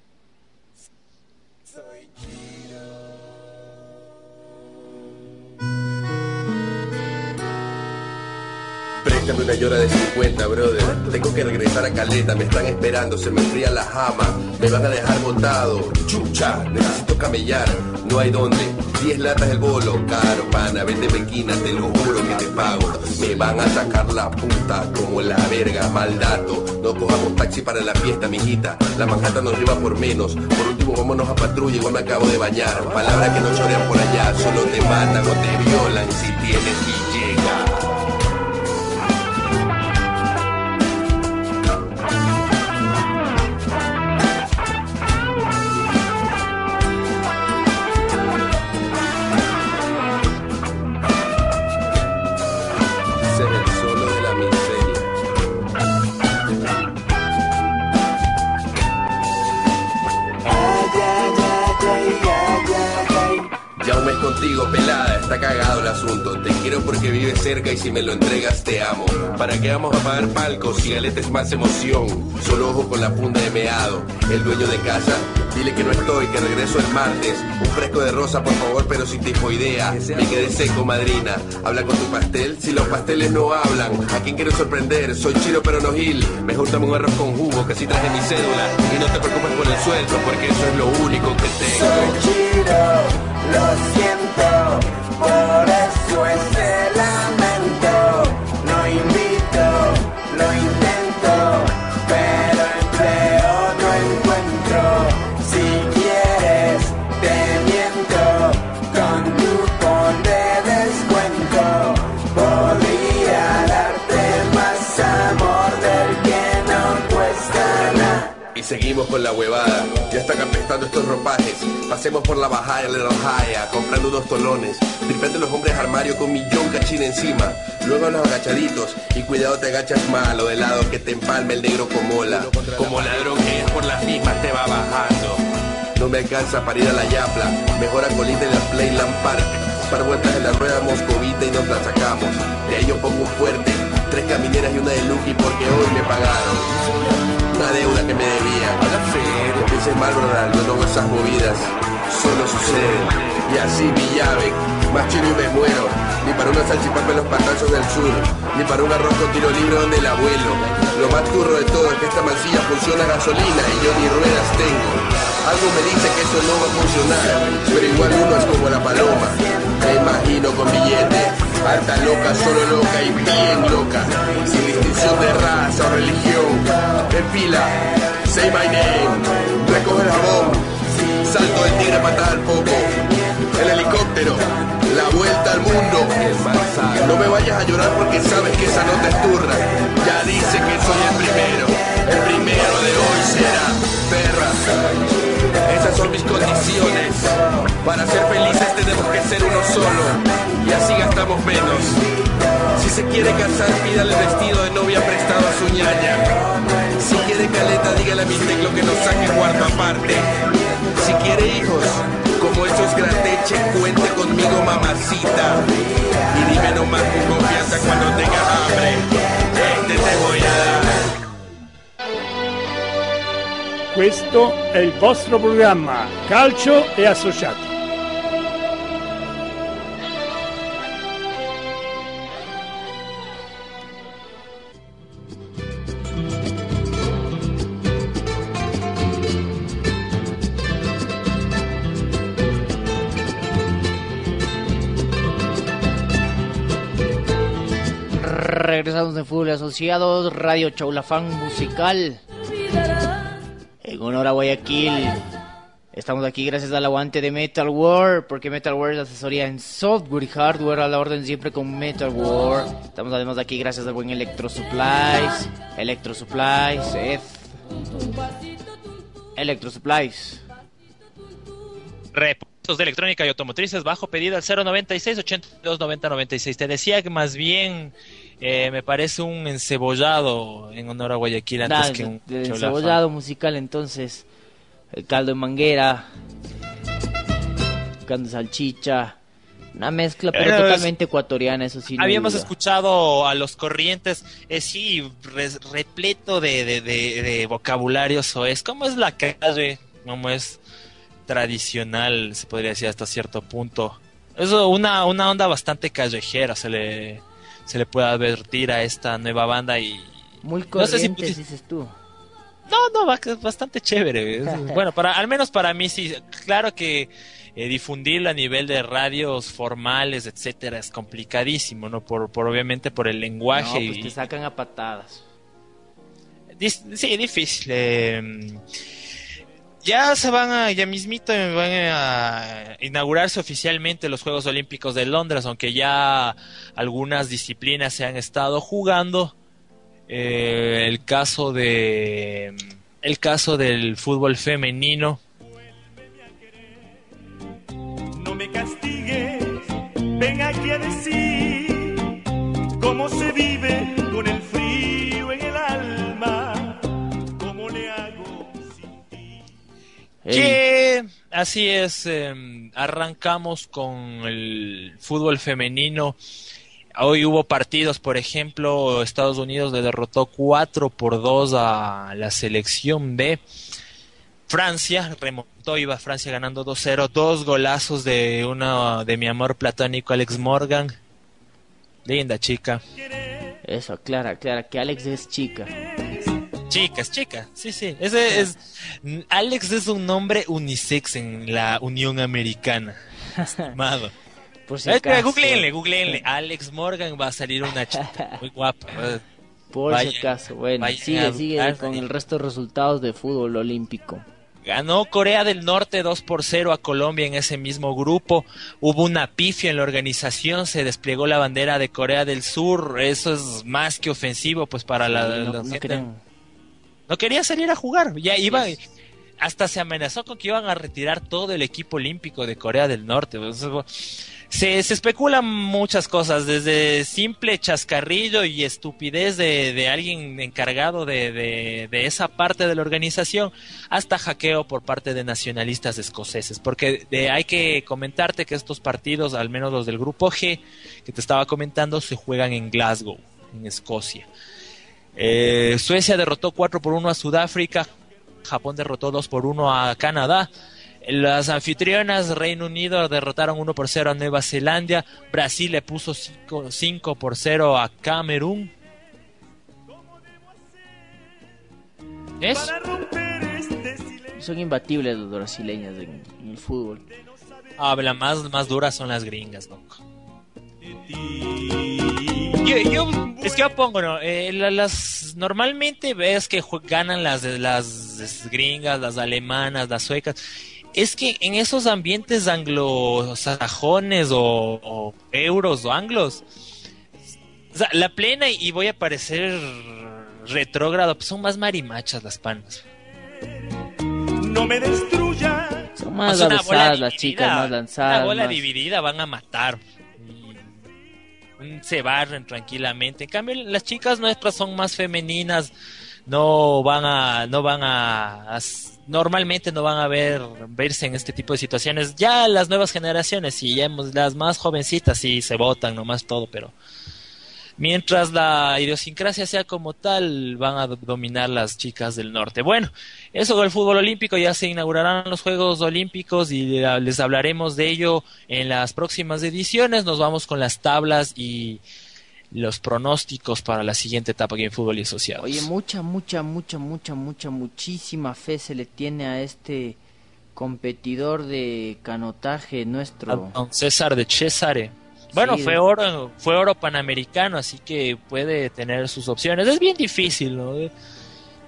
Una llora de 50, brother. Tengo que regresar a Caleta, me están esperando, se me enfría la jama. Me van a dejar botado. Chucha, necesito camellar. No hay dónde. 10 latas el bolo, caro pana, vende mequina, te lo juro que te pago. Me van a sacar la puta como la verga, mal dato. No cojamos taxi para la fiesta, mijita. La Manhattan nos lleva por menos. Por último, vámonos a patrulla, igual me acabo de bañar. Palabras que no chorean por allá, solo te matan o te violan si tienes contigo, pelada, está cagado el asunto. Te quiero porque vives cerca y si me lo entregas te amo. ¿Para qué vamos a pagar palcos si galeta es más emoción? Solo ojo con la funda de meado. El dueño de casa, dile que no estoy, que regreso el martes. Un fresco de rosa, por favor, pero sin idea. Me quedé seco, madrina. Habla con tu pastel, si los pasteles no hablan. ¿A quién quiero sorprender? Soy chiro pero no gil. Mejor dame un arroz con jugo, que así traje mi cédula. Y no te preocupes por el sueldo, porque eso es lo único que tengo. Soy lo siento, por eso ese lamento. Lo invito, lo intento, pero empleo no encuentro. Si quieres, te miento, con cupón de descuento. Podría darte más amor del que no cuesta nada. Y seguimos con la huevada. Ya están estos ropajes. Pasemos por la bajada de Little Haya, comprando unos tolones. Tripete los hombres armario con millón cachín encima. Luego los agachaditos. Y cuidado te agachas mal o de lado que te empalme el negro comola. Como ladrón que es por las mismas te va bajando. No me alcanza para ir a la Yapla. Mejor a colita en la Playland Park. Par vueltas en la rueda moscovita y nos la sacamos. De ahí yo pongo un fuerte. Tres camineras y una de Lucky porque hoy me pagaron. Una deuda que me debía. No pienses mal, Ronaldo, no esas movidas. Solo suceden. Y así mi llave. Más chino y me muero. Ni para una salchipapa en los patachos del sur. Ni para un arroz con tiro libre donde el abuelo. Lo más turro de todo es que esta mancilla funciona a gasolina y yo ni ruedas tengo. Algo me dice que eso no va a funcionar. Pero igual uno es como la paloma. Me imagino con billete. Alta loca, solo loca y bien loca. Sin distinción de raza o religión. En fila, say my name. Recoge el jabón. Salto del tigre patada al poco. El helicóptero. La vuelta al mundo. No me vayas a llorar porque sabes que esa nota es turra. Ya dice que soy el primero. El primero de hoy será perra. Esas son mis condiciones. Para ser felices tenemos que ser uno solo. Y así gastamos menos. Si se quiere casar, pídale el vestido de novia prestado a su ñaña. Si quiere caleta, dígale a mi teclo que nos saque cuarto aparte. Si quiere hijos, como esos grateche, cuente conmigo, mamacita. Y dime nomás con confianza cuando tengas hambre. Este te voy a dar. Questo è il vostro programma Calcio e Associati. Regresamos de Fútbol Asociados, Radio Chaulafán Musical. Honor a Guayaquil. Estamos aquí gracias al aguante de Metal War, porque Metal War es asesoría en software y hardware a la orden siempre con Metal War. Estamos además aquí gracias al buen Electro Supplies, Electro Supplies. Electro Supplies. Repuestos de electrónica y automotrices bajo pedido al 096 82 90 96. Te decía que más bien eh, me parece un encebollado en honor a Guayaquil antes que un de cholafán. encebollado musical entonces el caldo de manguera caldo de salchicha una mezcla pero es- totalmente ecuatoriana eso sí Habíamos escuchado a los corrientes, eh, sí, repleto de, de, de, de vocabulario soez. ¿Cómo es la calle? ¿Cómo es tradicional, se podría decir hasta cierto punto? Es una, una onda bastante callejera, se le, se le puede advertir a esta nueva banda y Muy No sé si- dices tú. no, no, va- bastante chévere. [LAUGHS] Bueno, para, al menos para mí sí. Claro que eh, difundirlo a nivel de radios formales, etcétera, es complicadísimo, ¿no? Por, por obviamente por el No, lenguaje pues y te sacan a patadas. sí, difícil. eh, ya se van a, ya mismito van a inaugurarse oficialmente los Juegos Olímpicos de Londres, aunque ya algunas disciplinas se han estado jugando. Eh, el caso de el caso del fútbol femenino que así es eh, arrancamos con el fútbol femenino hoy hubo partidos por ejemplo Estados Unidos le derrotó 4 por 2 a la selección B Francia remontó, iba Francia ganando 2-0, dos golazos de una de mi amor platónico Alex Morgan. Linda chica. Eso, aclara, aclara que Alex es chica. Chica, es chica. Sí, sí. Ese es Alex es un nombre unisex en la Unión Americana. Estimado. [LAUGHS] Por si Eh, acaso. googleenle, googleenle. Alex Morgan va a salir una chica [LAUGHS] muy guapa. Por si acaso. Bueno, sigue, sigue con el resto de resultados de fútbol olímpico. Ganó Corea del Norte 2 por 0 a Colombia en ese mismo grupo. Hubo una pifia en la organización, se desplegó la bandera de Corea del Sur. Eso es más que ofensivo, pues para la, no- la no No quería salir a jugar. Ya iba, hasta se amenazó con que iban a retirar todo el equipo olímpico de Corea del Norte. Se, se especulan muchas cosas, desde simple chascarrillo y estupidez de, de alguien encargado de, de- de esa parte de la organización, hasta hackeo por parte de nacionalistas escoceses. Porque de- hay que comentarte que estos partidos, al menos los del grupo G, que te estaba comentando, se juegan en Glasgow, en Escocia. Eh, Suecia derrotó 4 por 1 a Sudáfrica, Japón derrotó 2 por 1 a Canadá. Las anfitrionas Reino Unido derrotaron 1 por 0 a Nueva Zelanda. Brasil le puso 5, 5 por 0 a Camerún. ¿Es? Son imbatibles los brasileños en, en el fútbol. Ah, las más, más duras son las gringas, loco. Yo, yo- es que yo pongo, ¿no? Eh, las, normalmente ves que ganan las, las gringas, las alemanas, las suecas. Es que en esos ambientes anglosajones o, o euros o anglos, o sea, la plena y voy a parecer retrógrado, pues son más marimachas las panas. No me destruya. Son más O sea, lanzadas las chicas, más lanzadas. Una bola más- dividida van a matar. Y, Se barren tranquilamente. En cambio, las chicas nuestras son más femeninas. No van a, no van a, normalmente no van a ver, verse en este tipo de situaciones. Ya las nuevas generaciones, sí, ya hemos, las más jovencitas sí se votan nomás todo, pero mientras la idiosincrasia sea como tal, van a do- dominar las chicas del norte. Bueno, eso con el fútbol olímpico, ya se inaugurarán los Juegos Olímpicos y les hablaremos de ello en las próximas ediciones. Nos vamos con las tablas y los pronósticos para la siguiente etapa aquí en Fútbol y Asociados. Oye, mucha, mucha, mucha, mucha, mucha, muchísima fe se le tiene a este competidor de canotaje nuestro. Don César de Cesare. Bueno, Sí, fue de- oro, fue oro panamericano, así que puede tener sus opciones. Es bien difícil, ¿no?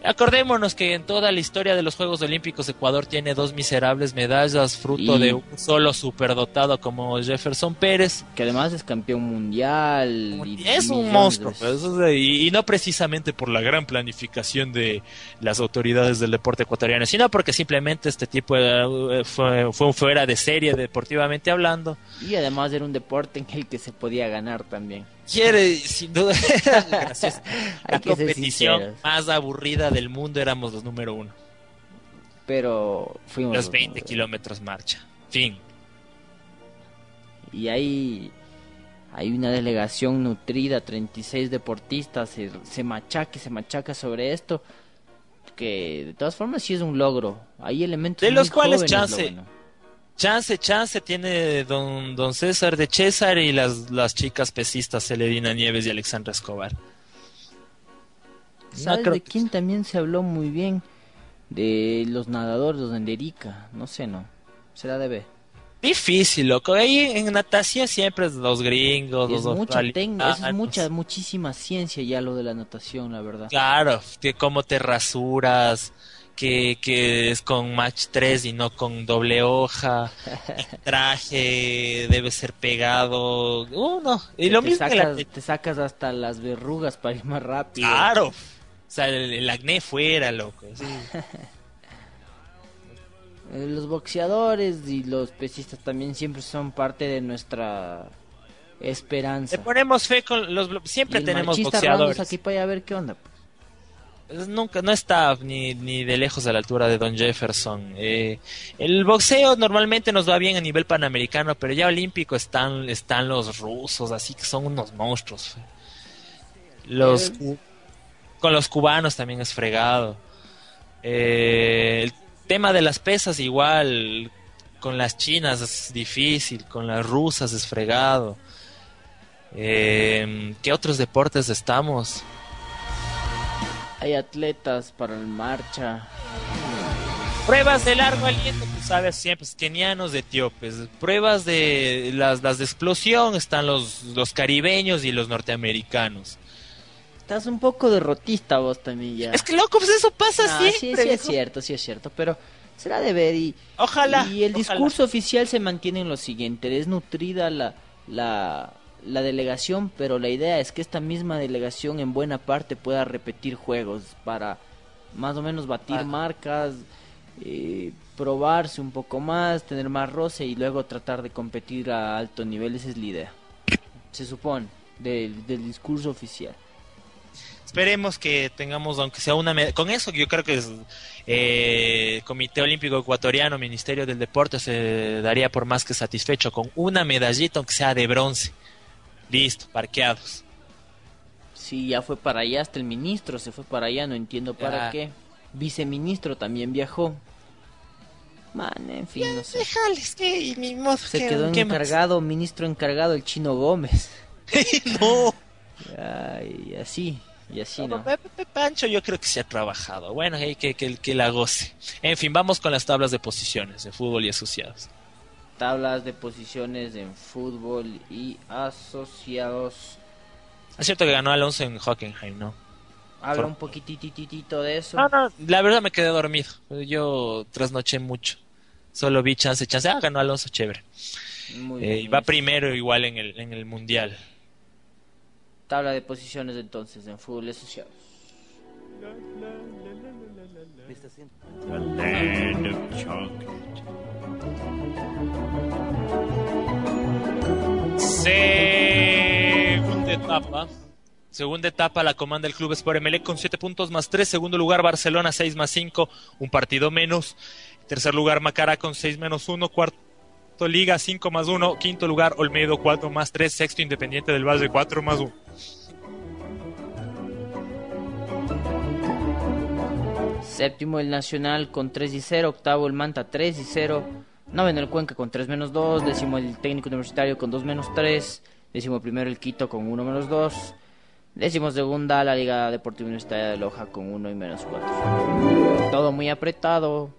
Acordémonos que en toda la historia de los Juegos Olímpicos Ecuador tiene dos miserables medallas fruto Y- de un solo superdotado como Jefferson Pérez. Que además es campeón mundial. y Es un monstruo, pues, y, y no precisamente por la gran planificación de las autoridades del deporte ecuatoriano, sino porque simplemente este tipo eh, fue, fue un fuera de serie deportivamente hablando. Y además era un deporte en el que se podía ganar también. Quiere, sin duda, [LAUGHS] gracioso. [LAUGHS] La competición más aburrida del mundo éramos los número uno. Pero fuimos. Los 20 kilómetros marcha. Fin. Y ahí hay una delegación nutrida, 36 deportistas, se, se machaca, se machaca sobre esto. Que de todas formas sí es un logro. Hay elementos De los muy cuales lo chance. bueno. Chance, chance tiene don, don César de César y las, las chicas pesistas Celedina Nieves y Alexandra Escobar. ¿Sabes de quién también se habló muy bien? De los nadadores, los de Enderica. No sé, no. Será de ver. Difícil, loco. Ahí en natación siempre es los gringos, Es los mucha, australianos. es mucha, muchísima ciencia ya lo de la natación, la verdad. Claro, que cómo te rasuras, que, que es con match 3 y no con doble hoja, el [LAUGHS] traje debe ser pegado, uh, no. Y lo te mismo que la- sacas, te sacas hasta las verrugas para ir más rápido. Claro, o sea, el, el acné fuera, loco. sí. [LAUGHS] Eh, Los boxeadores y los pesistas también siempre son parte de nuestra esperanza. Le ponemos fe con los, Y siempre el tenemos boxeadores. Aquí para a ver qué onda. Pues. Es- Nunca, no está ni, ni de lejos a la altura de Don Jefferson. Eh, el boxeo normalmente nos va bien a nivel panamericano, pero ya olímpico están, están los rusos, así que son unos monstruos. Los, Eh. con los cubanos también es fregado. Eh, el tema de las pesas igual, con las chinas es difícil, con las rusas es fregado. Eh, ¿Qué otros deportes estamos? Hay atletas para el marcha. Pruebas de largo aliento, tú sabes, siempre, kenianos, etíopes. Pruebas de las, las de explosión están los, los caribeños y los norteamericanos. Estás un poco derrotista vos también ya. Es que loco, pues eso pasa No, sí, siempre. sí es cierto, sí es cierto, pero será de ver y Ojalá. y el ojalá. discurso oficial se mantiene en lo siguiente, es nutrida la la la delegación, pero la idea es que esta misma delegación en buena parte pueda repetir juegos para más o menos batir Ah. marcas, eh, probarse un poco más, tener más roce y luego tratar de competir a alto nivel, esa es la idea. Se supone del, del discurso oficial. Esperemos que tengamos, aunque sea una. Con eso yo creo que es, eh, Comité Olímpico Ecuatoriano, Ministerio del Deporte se daría por más que satisfecho con una medallita, aunque sea de bronce. Listo, parqueados. Sí, ya fue para allá, hasta el ministro se fue para allá, no entiendo para Ya. qué. Viceministro también viajó. Man, en fin, no sé. Déjales que ni modo. Se ¿qué- quedó más? encargado, ministro encargado, el chino Gómez. [LAUGHS] no. Ay, y así, y así, ¿no? Pe- Pe- Pancho yo creo que se ha trabajado. Bueno, hay que, que, que la goce. En fin, vamos con las tablas de posiciones de fútbol y asociados. Tablas de posiciones en fútbol y asociados. Es cierto que ganó Alonso en Hockenheim, ¿no? Habla Por- un poquititito de eso. No, no, la verdad me quedé dormido. Yo trasnoché mucho. Solo vi chance, chance. Ah, ganó Alonso, chévere. Muy Eh, y bien. va primero igual en el, en el mundial. Tabla de posiciones entonces en fútbol y asociados. Land of chocolate. Segunda etapa. Segunda etapa la comanda el Club Sport Emelec con 7 puntos más 3. Segundo lugar Barcelona 6 más 5, un partido menos. Tercer lugar Macará con 6 menos 1. Cuarto Liga 5 más 1. Quinto lugar Olmedo 4 más 3. Sexto Independiente del Valle 4 más 1. Séptimo el Nacional con 3 y 0. Octavo el Manta 3 y 0. Noveno el Cuenca con 3 menos 2. Décimo el Técnico Universitario con 2 menos 3. Décimo primero el Quito con 1 menos 2. Décimo segunda la Liga Deportiva Universitaria de Loja con 1 y menos 4. Todo muy apretado.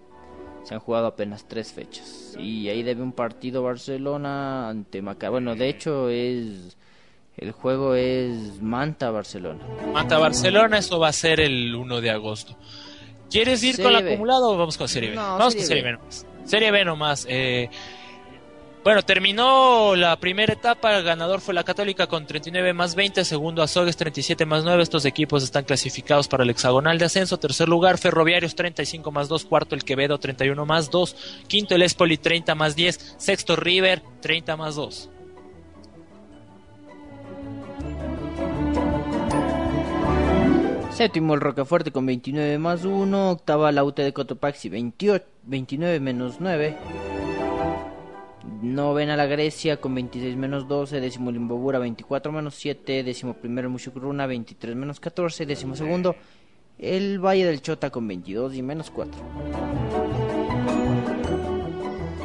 Se han jugado apenas 3 fechas. Y ahí debe un partido Barcelona ante Maca. Bueno, de hecho es... El juego es Manta-Barcelona. Manta Barcelona, eso va a ser el 1 de agosto. ¿Quieres ir con el acumulado o vamos con Serie B? No, vamos Serie con Serie B. B. Serie B nomás. eh, bueno, terminó la primera etapa, el ganador fue la Católica con 39 más 20, segundo Azogues 37 más 9, estos equipos están clasificados para el hexagonal de ascenso, tercer lugar Ferroviarios 35 más 2, cuarto el Quevedo 31 más 2, quinto el Espoli 30 más 10, sexto River 30 más 2. Séptimo el Rocafuerte con 29 más 1. Octava la UT de Cotopaxi 28, 29 menos 9. Novena la Grecia con 26 menos 12. Décimo el Imbabura 24 menos 7. Décimo primero Mushukruna 23 menos 14. Décimo segundo el Valle del Chota con 22 y menos 4.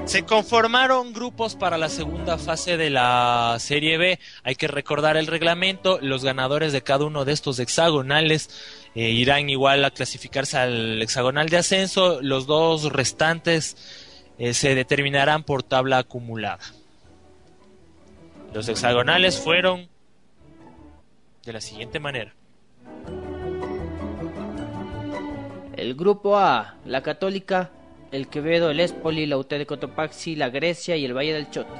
Se conformaron grupos para la segunda fase de la Serie B. Hay que recordar el reglamento. Los ganadores de cada uno de estos hexagonales eh, irán igual a clasificarse al hexagonal de ascenso. Los dos restantes eh, se determinarán por tabla acumulada. Los hexagonales fueron de la siguiente manera. El grupo A, la Católica, el Quevedo, el Espoli, la UT de Cotopaxi, la Grecia y el Valle del Chota.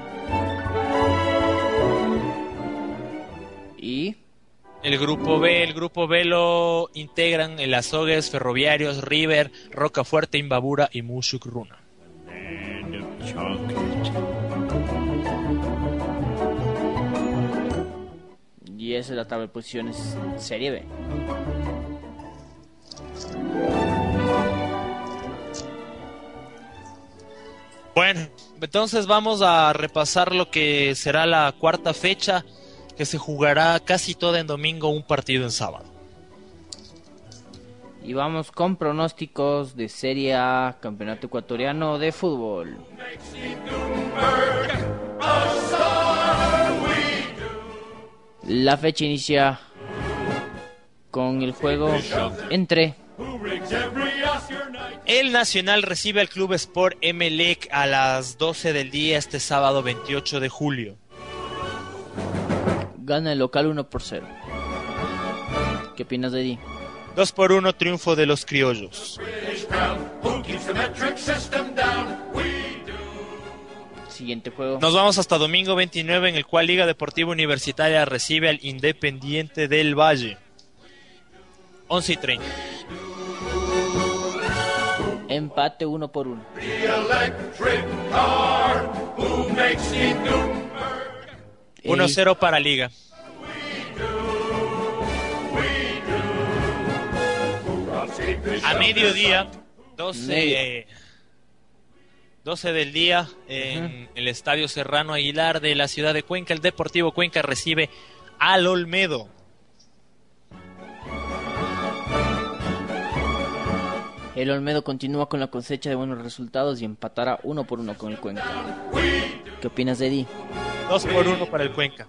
Y El grupo B, el grupo B lo integran el Azogues, Ferroviarios, River, Rocafuerte, Imbabura y Mushuk Runa. y esa es la tabla de posiciones Serie B. Bueno, entonces vamos a repasar lo que será la cuarta fecha, que se jugará casi toda en domingo, un partido en sábado. Y vamos con pronósticos de Serie A, Campeonato Ecuatoriano de Fútbol. La fecha inicia con el juego entre El Nacional recibe al Club Sport Emelec a las 12 del día este sábado 28 de julio. Gana el local 1 por 0. ¿Qué opinas de ti? 2 por 1 triunfo de los criollos. Siguiente juego. Nos vamos hasta domingo 29 en el cual Liga Deportiva Universitaria recibe al Independiente del Valle. 11 y 30. Empate 1 por 1. 1-0 para Liga. A mediodía, 12, eh, 12 del día, en el Estadio Serrano Aguilar de la ciudad de Cuenca, el Deportivo Cuenca recibe al Olmedo. El Olmedo continúa con la cosecha de buenos resultados y empatará 1 por 1 con el Cuenca. ¿Qué opinas Di? 2 por 1 para el Cuenca.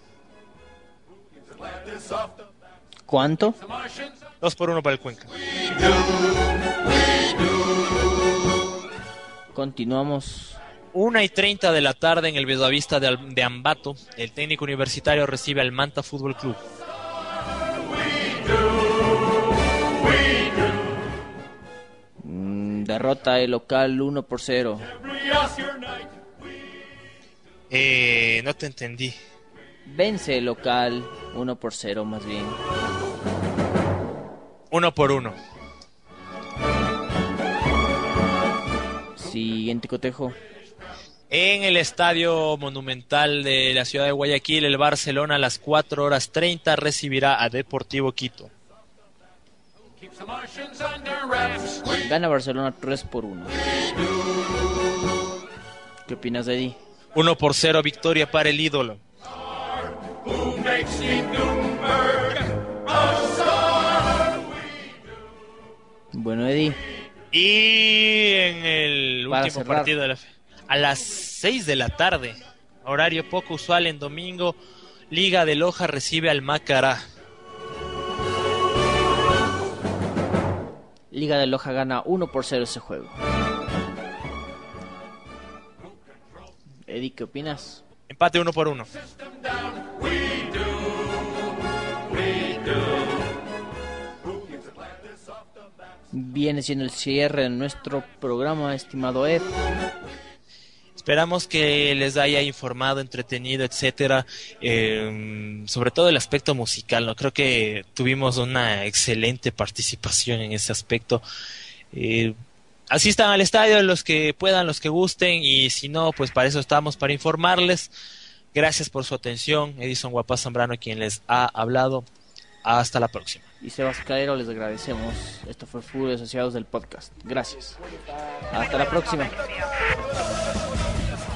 ¿Cuánto? 2 por 1 para el Cuenca. Continuamos. 1 y 30 de la tarde en el Al- de Ambato, el técnico universitario recibe al Manta Fútbol Club. Derrota el local 1 por 0. Eh, no te entendí. Vence el local 1 por 0 más bien. 1 por 1. Siguiente cotejo. En el Estadio Monumental de la ciudad de Guayaquil, el Barcelona a las 4 horas 30 recibirá a Deportivo Quito. Gana Barcelona 3 por 1. ¿Qué opinas de Di? 1 por 0 victoria para el ídolo. Bueno, Eddie. Y en el Para último cerrar. partido de la fe- a las 6 de la tarde, horario poco usual en domingo, Liga de Loja recibe al Macará. Liga de Loja gana 1 por 0 ese juego. Eddie, ¿qué opinas? Empate 1 por 1. Viene siendo el cierre de nuestro programa, estimado Ed. Esperamos que les haya informado, entretenido, etcétera, eh, sobre todo el aspecto musical. No creo que tuvimos una excelente participación en ese aspecto. Eh, asistan al estadio los que puedan, los que gusten, y si no, pues para eso estamos, para informarles. Gracias por su atención. Edison Guapaz Zambrano, quien les ha hablado. Hasta la próxima. Y Sebas Calero, les agradecemos. Esto fue Fútbol Asociados del Podcast. Gracias. Hasta la próxima.